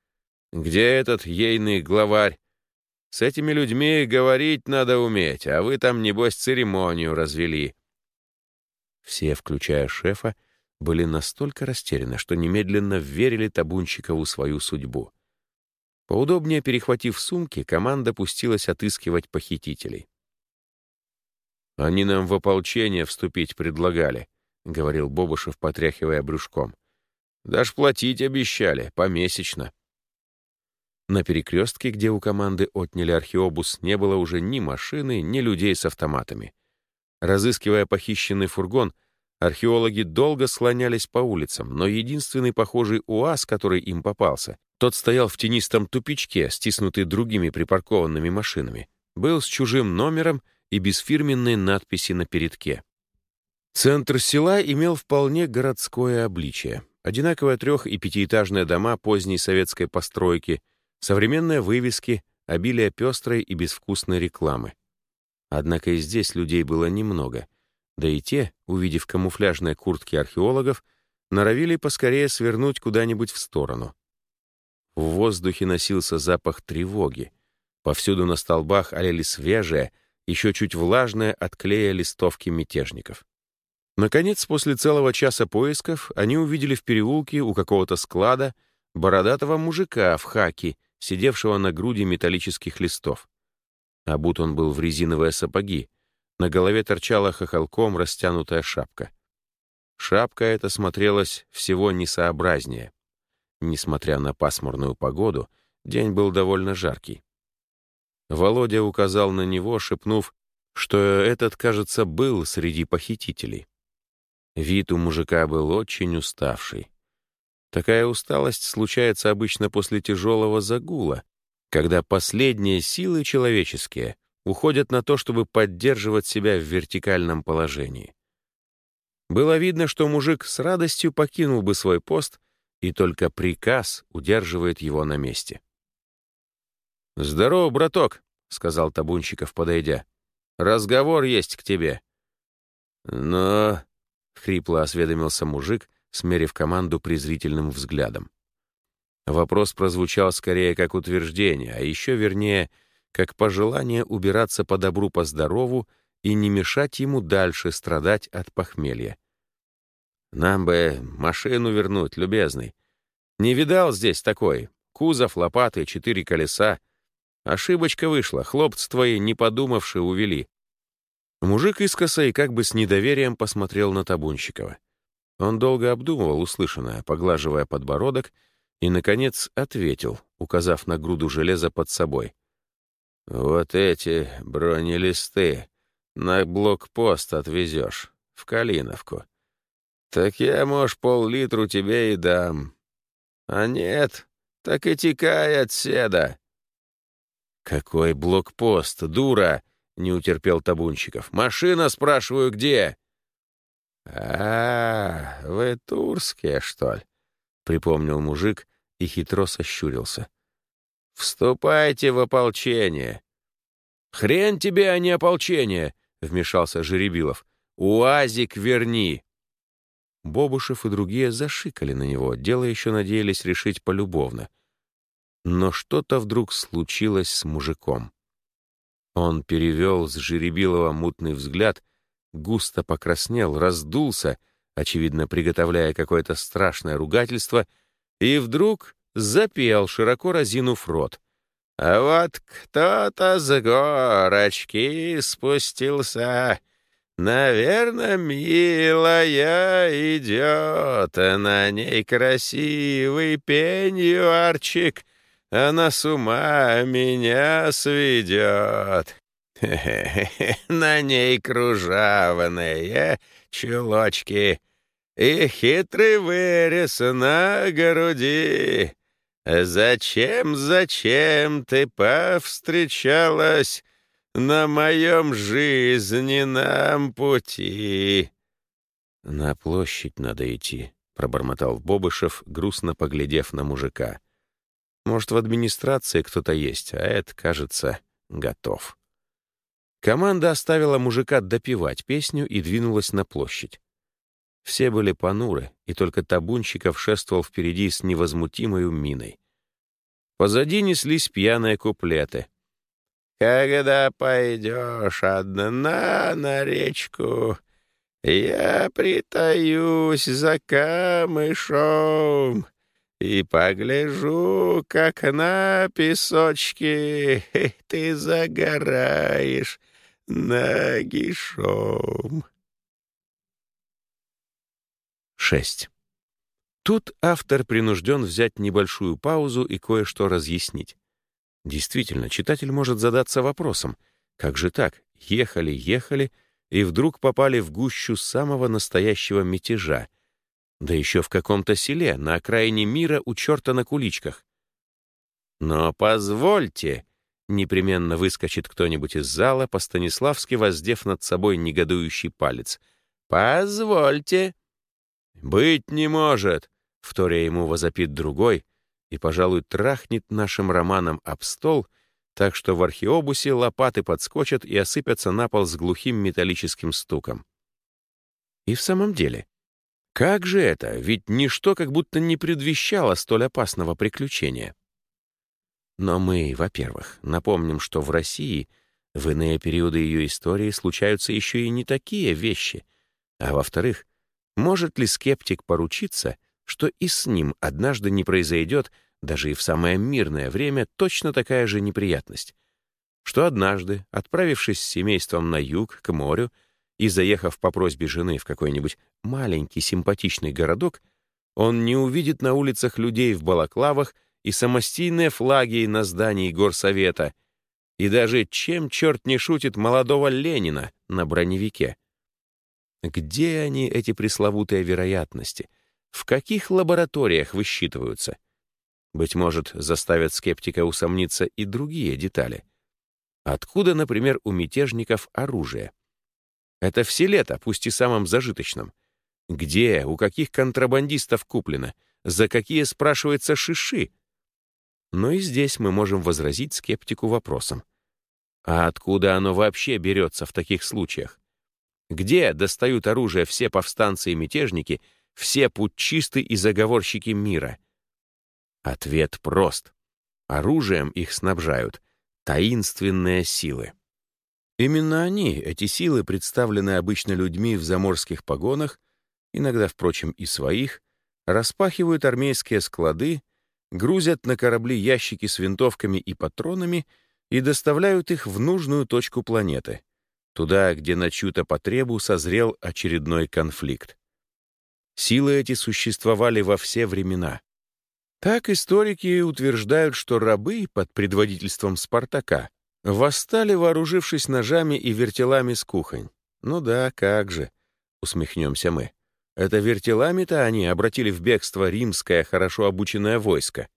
«Где этот ейный главарь? С этими людьми говорить надо уметь, а вы там, небось, церемонию развели». Все, включая шефа, были настолько растеряны, что немедленно верили Табунчикову свою судьбу. Поудобнее перехватив сумки, команда пустилась отыскивать похитителей. «Они нам в ополчение вступить предлагали», — говорил Бобушев, потряхивая брюшком. «Даже платить обещали, помесячно». На перекрестке, где у команды отняли археобус, не было уже ни машины, ни людей с автоматами. Разыскивая похищенный фургон, Археологи долго слонялись по улицам, но единственный похожий УАЗ, который им попался, тот стоял в тенистом тупичке, стиснутый другими припаркованными машинами, был с чужим номером и без фирменной надписи на передке. Центр села имел вполне городское обличие. Одинаковые трех- и пятиэтажные дома поздней советской постройки, современные вывески, обилие пестрой и безвкусной рекламы. Однако и здесь людей было немного — да и те, увидев камуфляжные куртки археологов, норовили поскорее свернуть куда-нибудь в сторону. В воздухе носился запах тревоги. Повсюду на столбах олели свежие, еще чуть влажные от клея листовки мятежников. Наконец, после целого часа поисков, они увидели в переулке у какого-то склада бородатого мужика в хаке, сидевшего на груди металлических листов. Обут он был в резиновые сапоги, на голове торчала хохолком растянутая шапка. Шапка эта смотрелась всего несообразнее. Несмотря на пасмурную погоду, день был довольно жаркий. Володя указал на него, шепнув, что этот, кажется, был среди похитителей. Вид у мужика был очень уставший. Такая усталость случается обычно после тяжелого загула, когда последние силы человеческие уходят на то, чтобы поддерживать себя в вертикальном положении. Было видно, что мужик с радостью покинул бы свой пост, и только приказ удерживает его на месте. «Здорово, браток», — сказал Табунщиков, подойдя. «Разговор есть к тебе». «Но...» — хрипло осведомился мужик, смерив команду презрительным взглядом. Вопрос прозвучал скорее как утверждение, а еще вернее — как пожелание убираться по добру, по здорову и не мешать ему дальше страдать от похмелья. «Нам бы машину вернуть, любезный. Не видал здесь такой. Кузов, лопаты, четыре колеса. Ошибочка вышла, хлопцы твои, не подумавши, увели». Мужик искоса и как бы с недоверием посмотрел на Табунщикова. Он долго обдумывал услышанное, поглаживая подбородок, и, наконец, ответил, указав на груду железа под собой. «Вот эти бронелисты на блокпост отвезешь, в Калиновку. Так я, может, пол-литру тебе и дам. А нет, так и текай от седа». «Какой блокпост, дура!» — не утерпел Табунчиков. «Машина, спрашиваю, где?» «А, вы турские, что ли?» — припомнил мужик и хитро сощурился. «Вступайте в ополчение!» «Хрен тебе, а не ополчение!» — вмешался Жеребилов. «Уазик верни!» Бобушев и другие зашикали на него, дело еще надеялись решить полюбовно. Но что-то вдруг случилось с мужиком. Он перевел с Жеребилова мутный взгляд, густо покраснел, раздулся, очевидно, приготовляя какое-то страшное ругательство, и вдруг запел, широко разинув рот. «А вот кто-то с горочки спустился, наверное, милая идет, на ней красивый пеньюарчик, она с ума меня сведет. На ней кружавные чулочки и хитрый вырез на груди. Зачем, зачем ты повстречалась на моем жизненном пути? На площадь надо идти, пробормотал Бобышев, грустно поглядев на мужика. Может, в администрации кто-то есть, а это, кажется, готов. Команда оставила мужика допевать песню и двинулась на площадь. Все были понуры, и только Табунщиков шествовал впереди с невозмутимой миной. Позади неслись пьяные куплеты. «Когда пойдешь одна на речку, я притаюсь за камышом, и погляжу, как на песочке ты загораешь нагишом. 6. Тут автор принужден взять небольшую паузу и кое-что разъяснить. Действительно, читатель может задаться вопросом, как же так, ехали, ехали, и вдруг попали в гущу самого настоящего мятежа — да еще в каком-то селе, на окраине мира у черта на куличках. «Но позвольте!» — непременно выскочит кто-нибудь из зала, по-станиславски воздев над собой негодующий палец. «Позвольте!» «Быть не может!» — вторя ему возопит другой и, пожалуй, трахнет нашим романом об стол, так что в археобусе лопаты подскочат и осыпятся на пол с глухим металлическим стуком. И в самом деле, как же это? Ведь ничто как будто не предвещало столь опасного приключения. Но мы, во-первых, напомним, что в России в иные периоды ее истории случаются еще и не такие вещи. А во-вторых, может ли скептик поручиться, что и с ним однажды не произойдет даже и в самое мирное время точно такая же неприятность? Что однажды, отправившись с семейством на юг, к морю, и заехав по просьбе жены в какой-нибудь маленький симпатичный городок, он не увидит на улицах людей в балаклавах и самостийные флаги на здании горсовета, и даже чем черт не шутит молодого Ленина на броневике. Где они, эти пресловутые вероятности? В каких лабораториях высчитываются? Быть может, заставят скептика усомниться и другие детали. Откуда, например, у мятежников оружие? Это в селе-то, пусть и самым зажиточном. Где, у каких контрабандистов куплено? За какие, спрашивается, шиши? Но и здесь мы можем возразить скептику вопросом. А откуда оно вообще берется в таких случаях? Где достают оружие все повстанцы и мятежники, все путчисты и заговорщики мира? Ответ прост. Оружием их снабжают таинственные силы. Именно они, эти силы, представленные обычно людьми в заморских погонах, иногда, впрочем, и своих, распахивают армейские склады, грузят на корабли ящики с винтовками и патронами и доставляют их в нужную точку планеты, туда, где на чью-то потребу созрел очередной конфликт. Силы эти существовали во все времена. Так историки утверждают, что рабы под предводительством Спартака Восстали, вооружившись ножами и вертелами с кухонь. Ну да, как же, усмехнемся мы. Это вертелами-то они обратили в бегство римское хорошо обученное войско.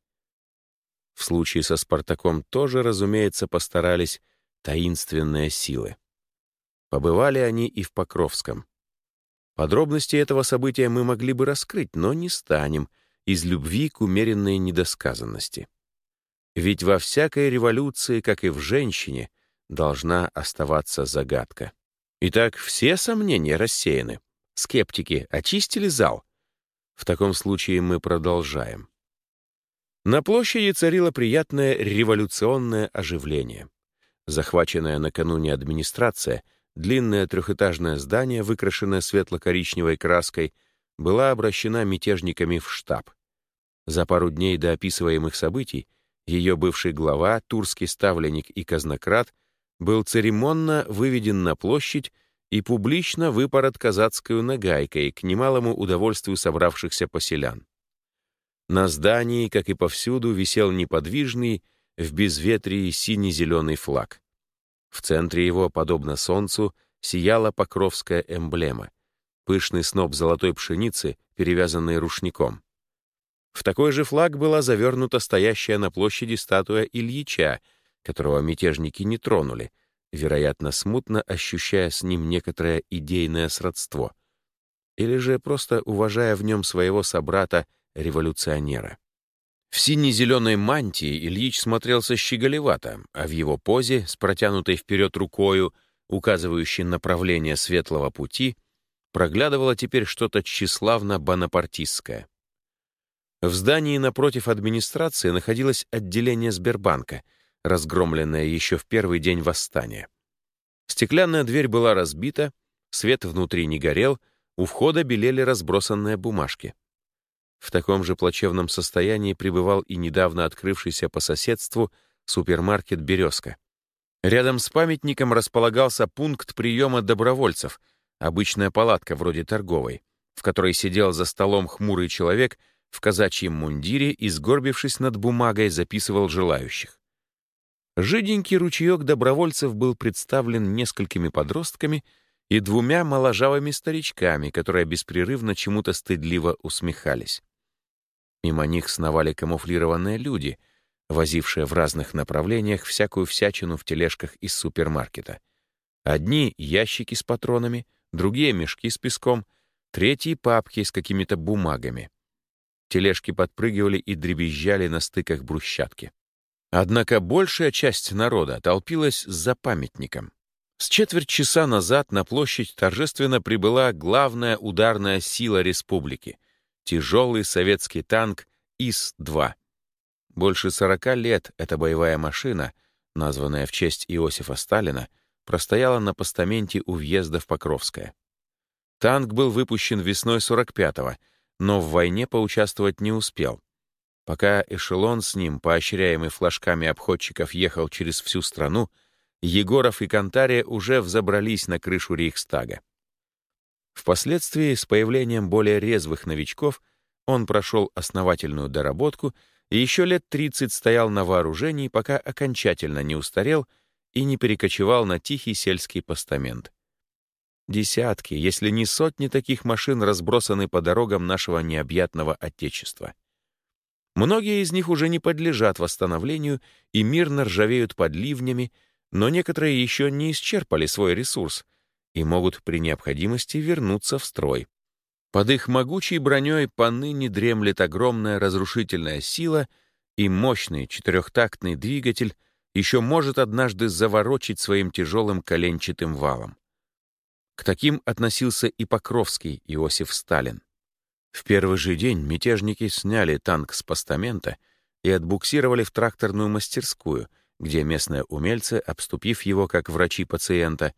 В случае со Спартаком тоже, разумеется, постарались таинственные силы. Побывали они и в Покровском. Подробности этого события мы могли бы раскрыть, но не станем, из любви к умеренной недосказанности. Ведь во всякой революции, как и в женщине, должна оставаться загадка. Итак, все сомнения рассеяны. Скептики очистили зал. В таком случае мы продолжаем. На площади царило приятное революционное оживление. Захваченная накануне администрация, длинное трехэтажное здание, выкрашенное светло-коричневой краской, была обращена мятежниками в штаб. За пару дней до описываемых событий ее бывший глава, турский ставленник и казнократ, был церемонно выведен на площадь и публично выпорот казацкую нагайкой к немалому удовольствию собравшихся поселян. На здании, как и повсюду, висел неподвижный, в безветрии сине-зеленый флаг. В центре его, подобно солнцу, сияла покровская эмблема — пышный сноп золотой пшеницы, перевязанный рушником. В такой же флаг была завернута стоящая на площади статуя Ильича, которого мятежники не тронули, вероятно, смутно ощущая с ним некоторое идейное сродство, или же просто уважая в нем своего собрата-революционера. В сине-зеленой мантии Ильич смотрелся щеголевато, а в его позе, с протянутой вперед рукою, указывающей направление светлого пути, проглядывало теперь что-то тщеславно-бонапартистское. В здании напротив администрации находилось отделение Сбербанка, разгромленное еще в первый день восстания. Стеклянная дверь была разбита, свет внутри не горел, у входа белели разбросанные бумажки. В таком же плачевном состоянии пребывал и недавно открывшийся по соседству супермаркет «Березка». Рядом с памятником располагался пункт приема добровольцев, обычная палатка вроде торговой, в которой сидел за столом хмурый человек — в казачьем мундире и, сгорбившись над бумагой, записывал желающих. Жиденький ручеек добровольцев был представлен несколькими подростками и двумя моложавыми старичками, которые беспрерывно чему-то стыдливо усмехались. Мимо них сновали камуфлированные люди, возившие в разных направлениях всякую всячину в тележках из супермаркета. Одни — ящики с патронами, другие — мешки с песком, третьи — папки с какими-то бумагами. Тележки подпрыгивали и дребезжали на стыках брусчатки. Однако большая часть народа толпилась за памятником. С четверть часа назад на площадь торжественно прибыла главная ударная сила республики — тяжелый советский танк ИС-2. Больше 40 лет эта боевая машина, названная в честь Иосифа Сталина, простояла на постаменте у въезда в Покровское. Танк был выпущен весной 45-го, но в войне поучаствовать не успел. Пока эшелон с ним, поощряемый флажками обходчиков, ехал через всю страну, Егоров и Кантария уже взобрались на крышу Рейхстага. Впоследствии, с появлением более резвых новичков, он прошел основательную доработку и еще лет 30 стоял на вооружении, пока окончательно не устарел и не перекочевал на тихий сельский постамент. Десятки, если не сотни таких машин разбросаны по дорогам нашего необъятного Отечества. Многие из них уже не подлежат восстановлению и мирно ржавеют под ливнями, но некоторые еще не исчерпали свой ресурс и могут при необходимости вернуться в строй. Под их могучей броней поныне дремлет огромная разрушительная сила, и мощный четырехтактный двигатель еще может однажды заворочить своим тяжелым коленчатым валом. К таким относился и Покровский Иосиф Сталин. В первый же день мятежники сняли танк с постамента и отбуксировали в тракторную мастерскую, где местные умельцы, обступив его как врачи пациента,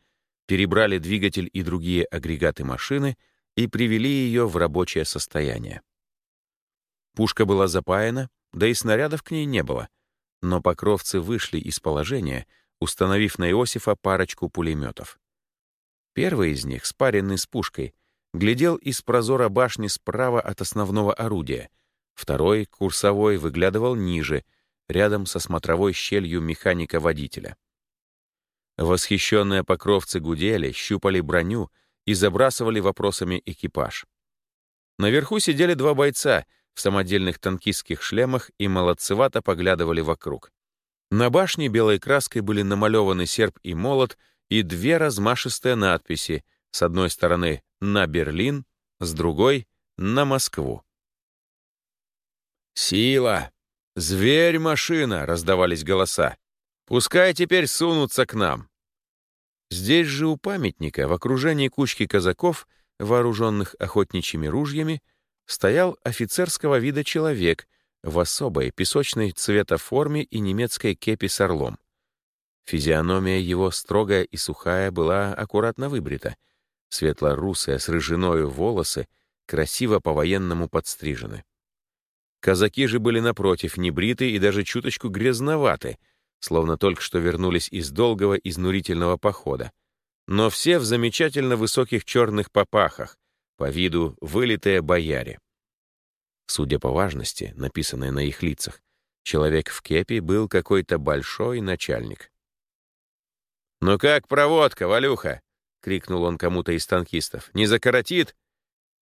перебрали двигатель и другие агрегаты машины и привели ее в рабочее состояние. Пушка была запаяна, да и снарядов к ней не было, но покровцы вышли из положения, установив на Иосифа парочку пулеметов. Первый из них, спаренный с пушкой, глядел из прозора башни справа от основного орудия. Второй, курсовой, выглядывал ниже, рядом со смотровой щелью механика-водителя. Восхищенные покровцы гудели, щупали броню и забрасывали вопросами экипаж. Наверху сидели два бойца в самодельных танкистских шлемах и молодцевато поглядывали вокруг. На башне белой краской были намалеваны серп и молот и две размашистые надписи, с одной стороны «На Берлин», с другой «На Москву». «Сила! Зверь-машина!» — раздавались голоса. «Пускай теперь сунутся к нам!» Здесь же у памятника, в окружении кучки казаков, вооруженных охотничьими ружьями, стоял офицерского вида человек в особой песочной цвета форме и немецкой кепи с орлом. Физиономия его, строгая и сухая, была аккуратно выбрита. Светло-русая, с рыжиною волосы, красиво по-военному подстрижены. Казаки же были, напротив, небриты и даже чуточку грязноваты, словно только что вернулись из долгого изнурительного похода. Но все в замечательно высоких черных попахах, по виду вылитые бояре. Судя по важности, написанной на их лицах, человек в кепи был какой-то большой начальник. «Ну как проводка, Валюха?» — крикнул он кому-то из танкистов. «Не закоротит?»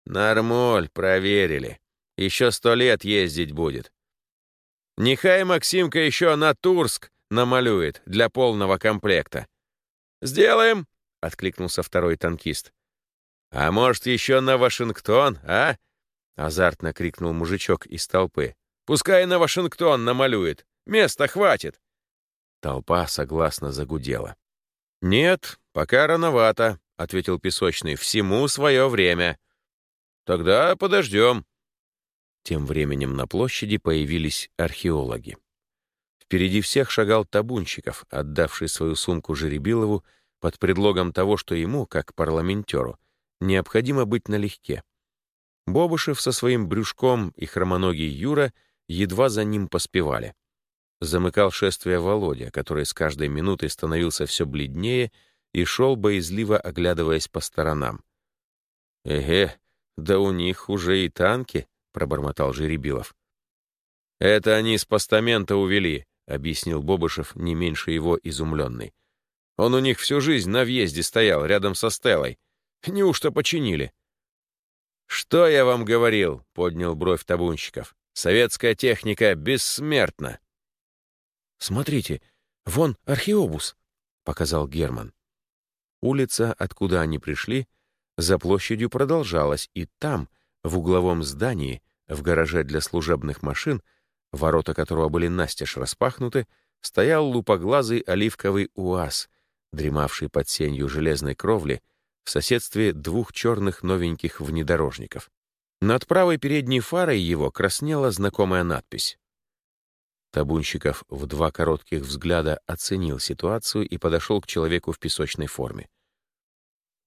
«Нормоль, проверили. Еще сто лет ездить будет. Нехай Максимка еще на Турск намалюет для полного комплекта. «Сделаем!» — откликнулся второй танкист. «А может, еще на Вашингтон, а?» — азартно крикнул мужичок из толпы. «Пускай на Вашингтон намалюет. Места хватит!» Толпа согласно загудела. «Нет, пока рановато», — ответил Песочный. «Всему свое время». «Тогда подождем», тем временем на площади появились археологи. Впереди всех шагал Табунщиков, отдавший свою сумку Жеребилову под предлогом того, что ему, как парламентеру, необходимо быть налегке. Бобышев со своим брюшком и хромоногий Юра едва за ним поспевали. Замыкал шествие Володя, который с каждой минутой становился все бледнее и шел боязливо, оглядываясь по сторонам. «Эге, да у них уже и танки», пробормотал Жеребилов. «Это они с постамента увели», — объяснил Бобышев, не меньше его изумленный. «Он у них всю жизнь на въезде стоял, рядом со Стеллой. Неужто починили?» «Что я вам говорил?» — поднял бровь табунщиков. «Советская техника бессмертна». «Смотрите, вон археобус», — показал Герман. Улица, откуда они пришли, за площадью продолжалась, и там, в угловом здании, в гараже для служебных машин, ворота которого были настежь распахнуты, стоял лупоглазый оливковый УАЗ, дремавший под сенью железной кровли в соседстве двух черных новеньких внедорожников. Над правой передней фарой его краснела знакомая надпись. Табунщиков в два коротких взгляда оценил ситуацию и подошел к человеку в песочной форме.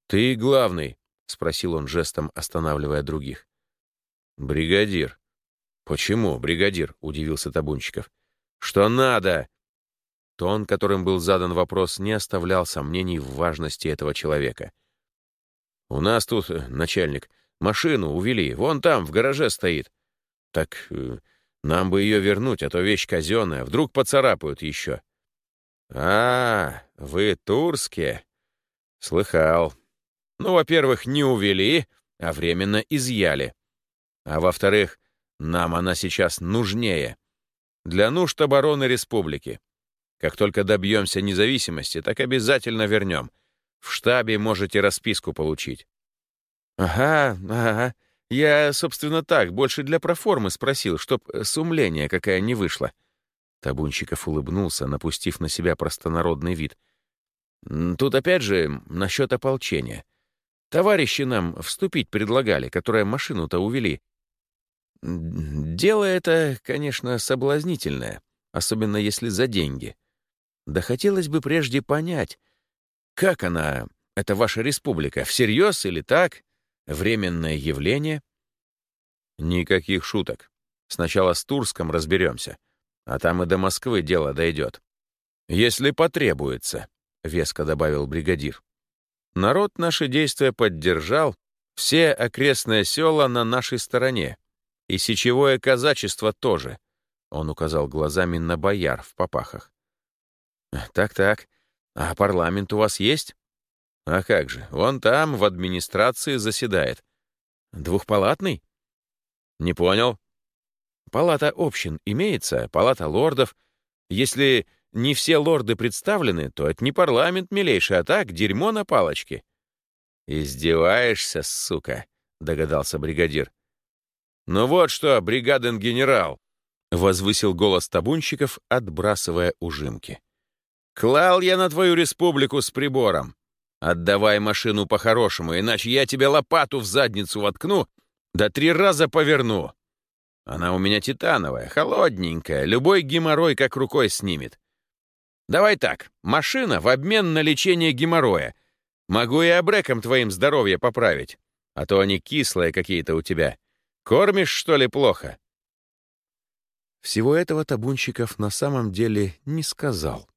«Ты главный?» — спросил он жестом, останавливая других. «Бригадир». «Почему, бригадир?» — удивился Табунчиков. «Что надо?» Тон, которым был задан вопрос, не оставлял сомнений в важности этого человека. «У нас тут, э, начальник, машину увели, вон там, в гараже стоит. Так э, нам бы ее вернуть, а то вещь казенная, вдруг поцарапают еще». «А, вы турские?» «Слыхал. Ну, во-первых, не увели, а временно изъяли. А во-вторых, нам она сейчас нужнее. Для нужд обороны республики. Как только добьемся независимости, так обязательно вернем. В штабе можете расписку получить. Ага, ага. Я, собственно, так, больше для проформы спросил, чтоб сумление какая не вышло. Табунчиков улыбнулся, напустив на себя простонародный вид. Тут опять же насчет ополчения. Товарищи нам вступить предлагали, которые машину-то увели. Дело это, конечно, соблазнительное, особенно если за деньги. Да хотелось бы прежде понять, как она, это ваша республика, всерьез или так? Временное явление? Никаких шуток. Сначала с Турском разберемся, а там и до Москвы дело дойдет. Если потребуется, — веско добавил бригадир. Народ наши действия поддержал, все окрестные села на нашей стороне. И сечевое казачество тоже. Он указал глазами на бояр в попахах. Так-так. А парламент у вас есть? А как же, он там, в администрации, заседает. Двухпалатный? Не понял. Палата общин имеется, палата лордов. Если не все лорды представлены, то это не парламент, милейший, а так, дерьмо на палочке. «Издеваешься, сука», — догадался бригадир. «Ну вот что, бригаден генерал!» — возвысил голос табунщиков, отбрасывая ужимки. «Клал я на твою республику с прибором. Отдавай машину по-хорошему, иначе я тебе лопату в задницу воткну, да три раза поверну. Она у меня титановая, холодненькая, любой геморрой как рукой снимет. Давай так, машина в обмен на лечение геморроя. Могу и обреком твоим здоровье поправить, а то они кислые какие-то у тебя. Кормишь, что ли, плохо?» Всего этого Табунщиков на самом деле не сказал.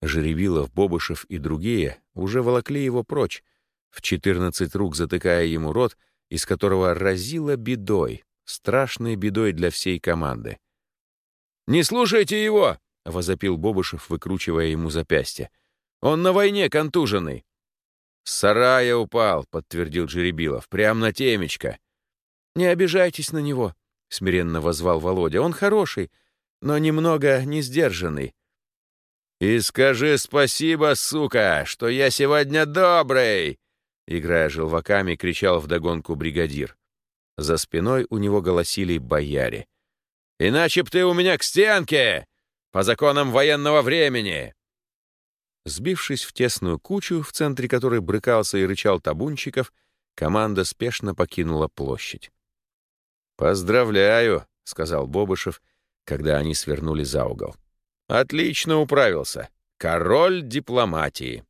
Жеребилов, Бобышев и другие уже волокли его прочь, в четырнадцать рук затыкая ему рот, из которого разило бедой, страшной бедой для всей команды. «Не слушайте его!» — возопил Бобышев, выкручивая ему запястье. «Он на войне контуженный!» «С сарая упал», — подтвердил Жеребилов, — «прям на темечко». «Не обижайтесь на него», — смиренно возвал Володя. «Он хороший, но немного не сдержанный». «И скажи спасибо, сука, что я сегодня добрый!» Играя желваками, кричал вдогонку бригадир. За спиной у него голосили бояре. «Иначе б ты у меня к стенке! По законам военного времени!» Сбившись в тесную кучу, в центре которой брыкался и рычал табунчиков, команда спешно покинула площадь. «Поздравляю», — сказал Бобышев, когда они свернули за угол. «Отлично управился. Король дипломатии».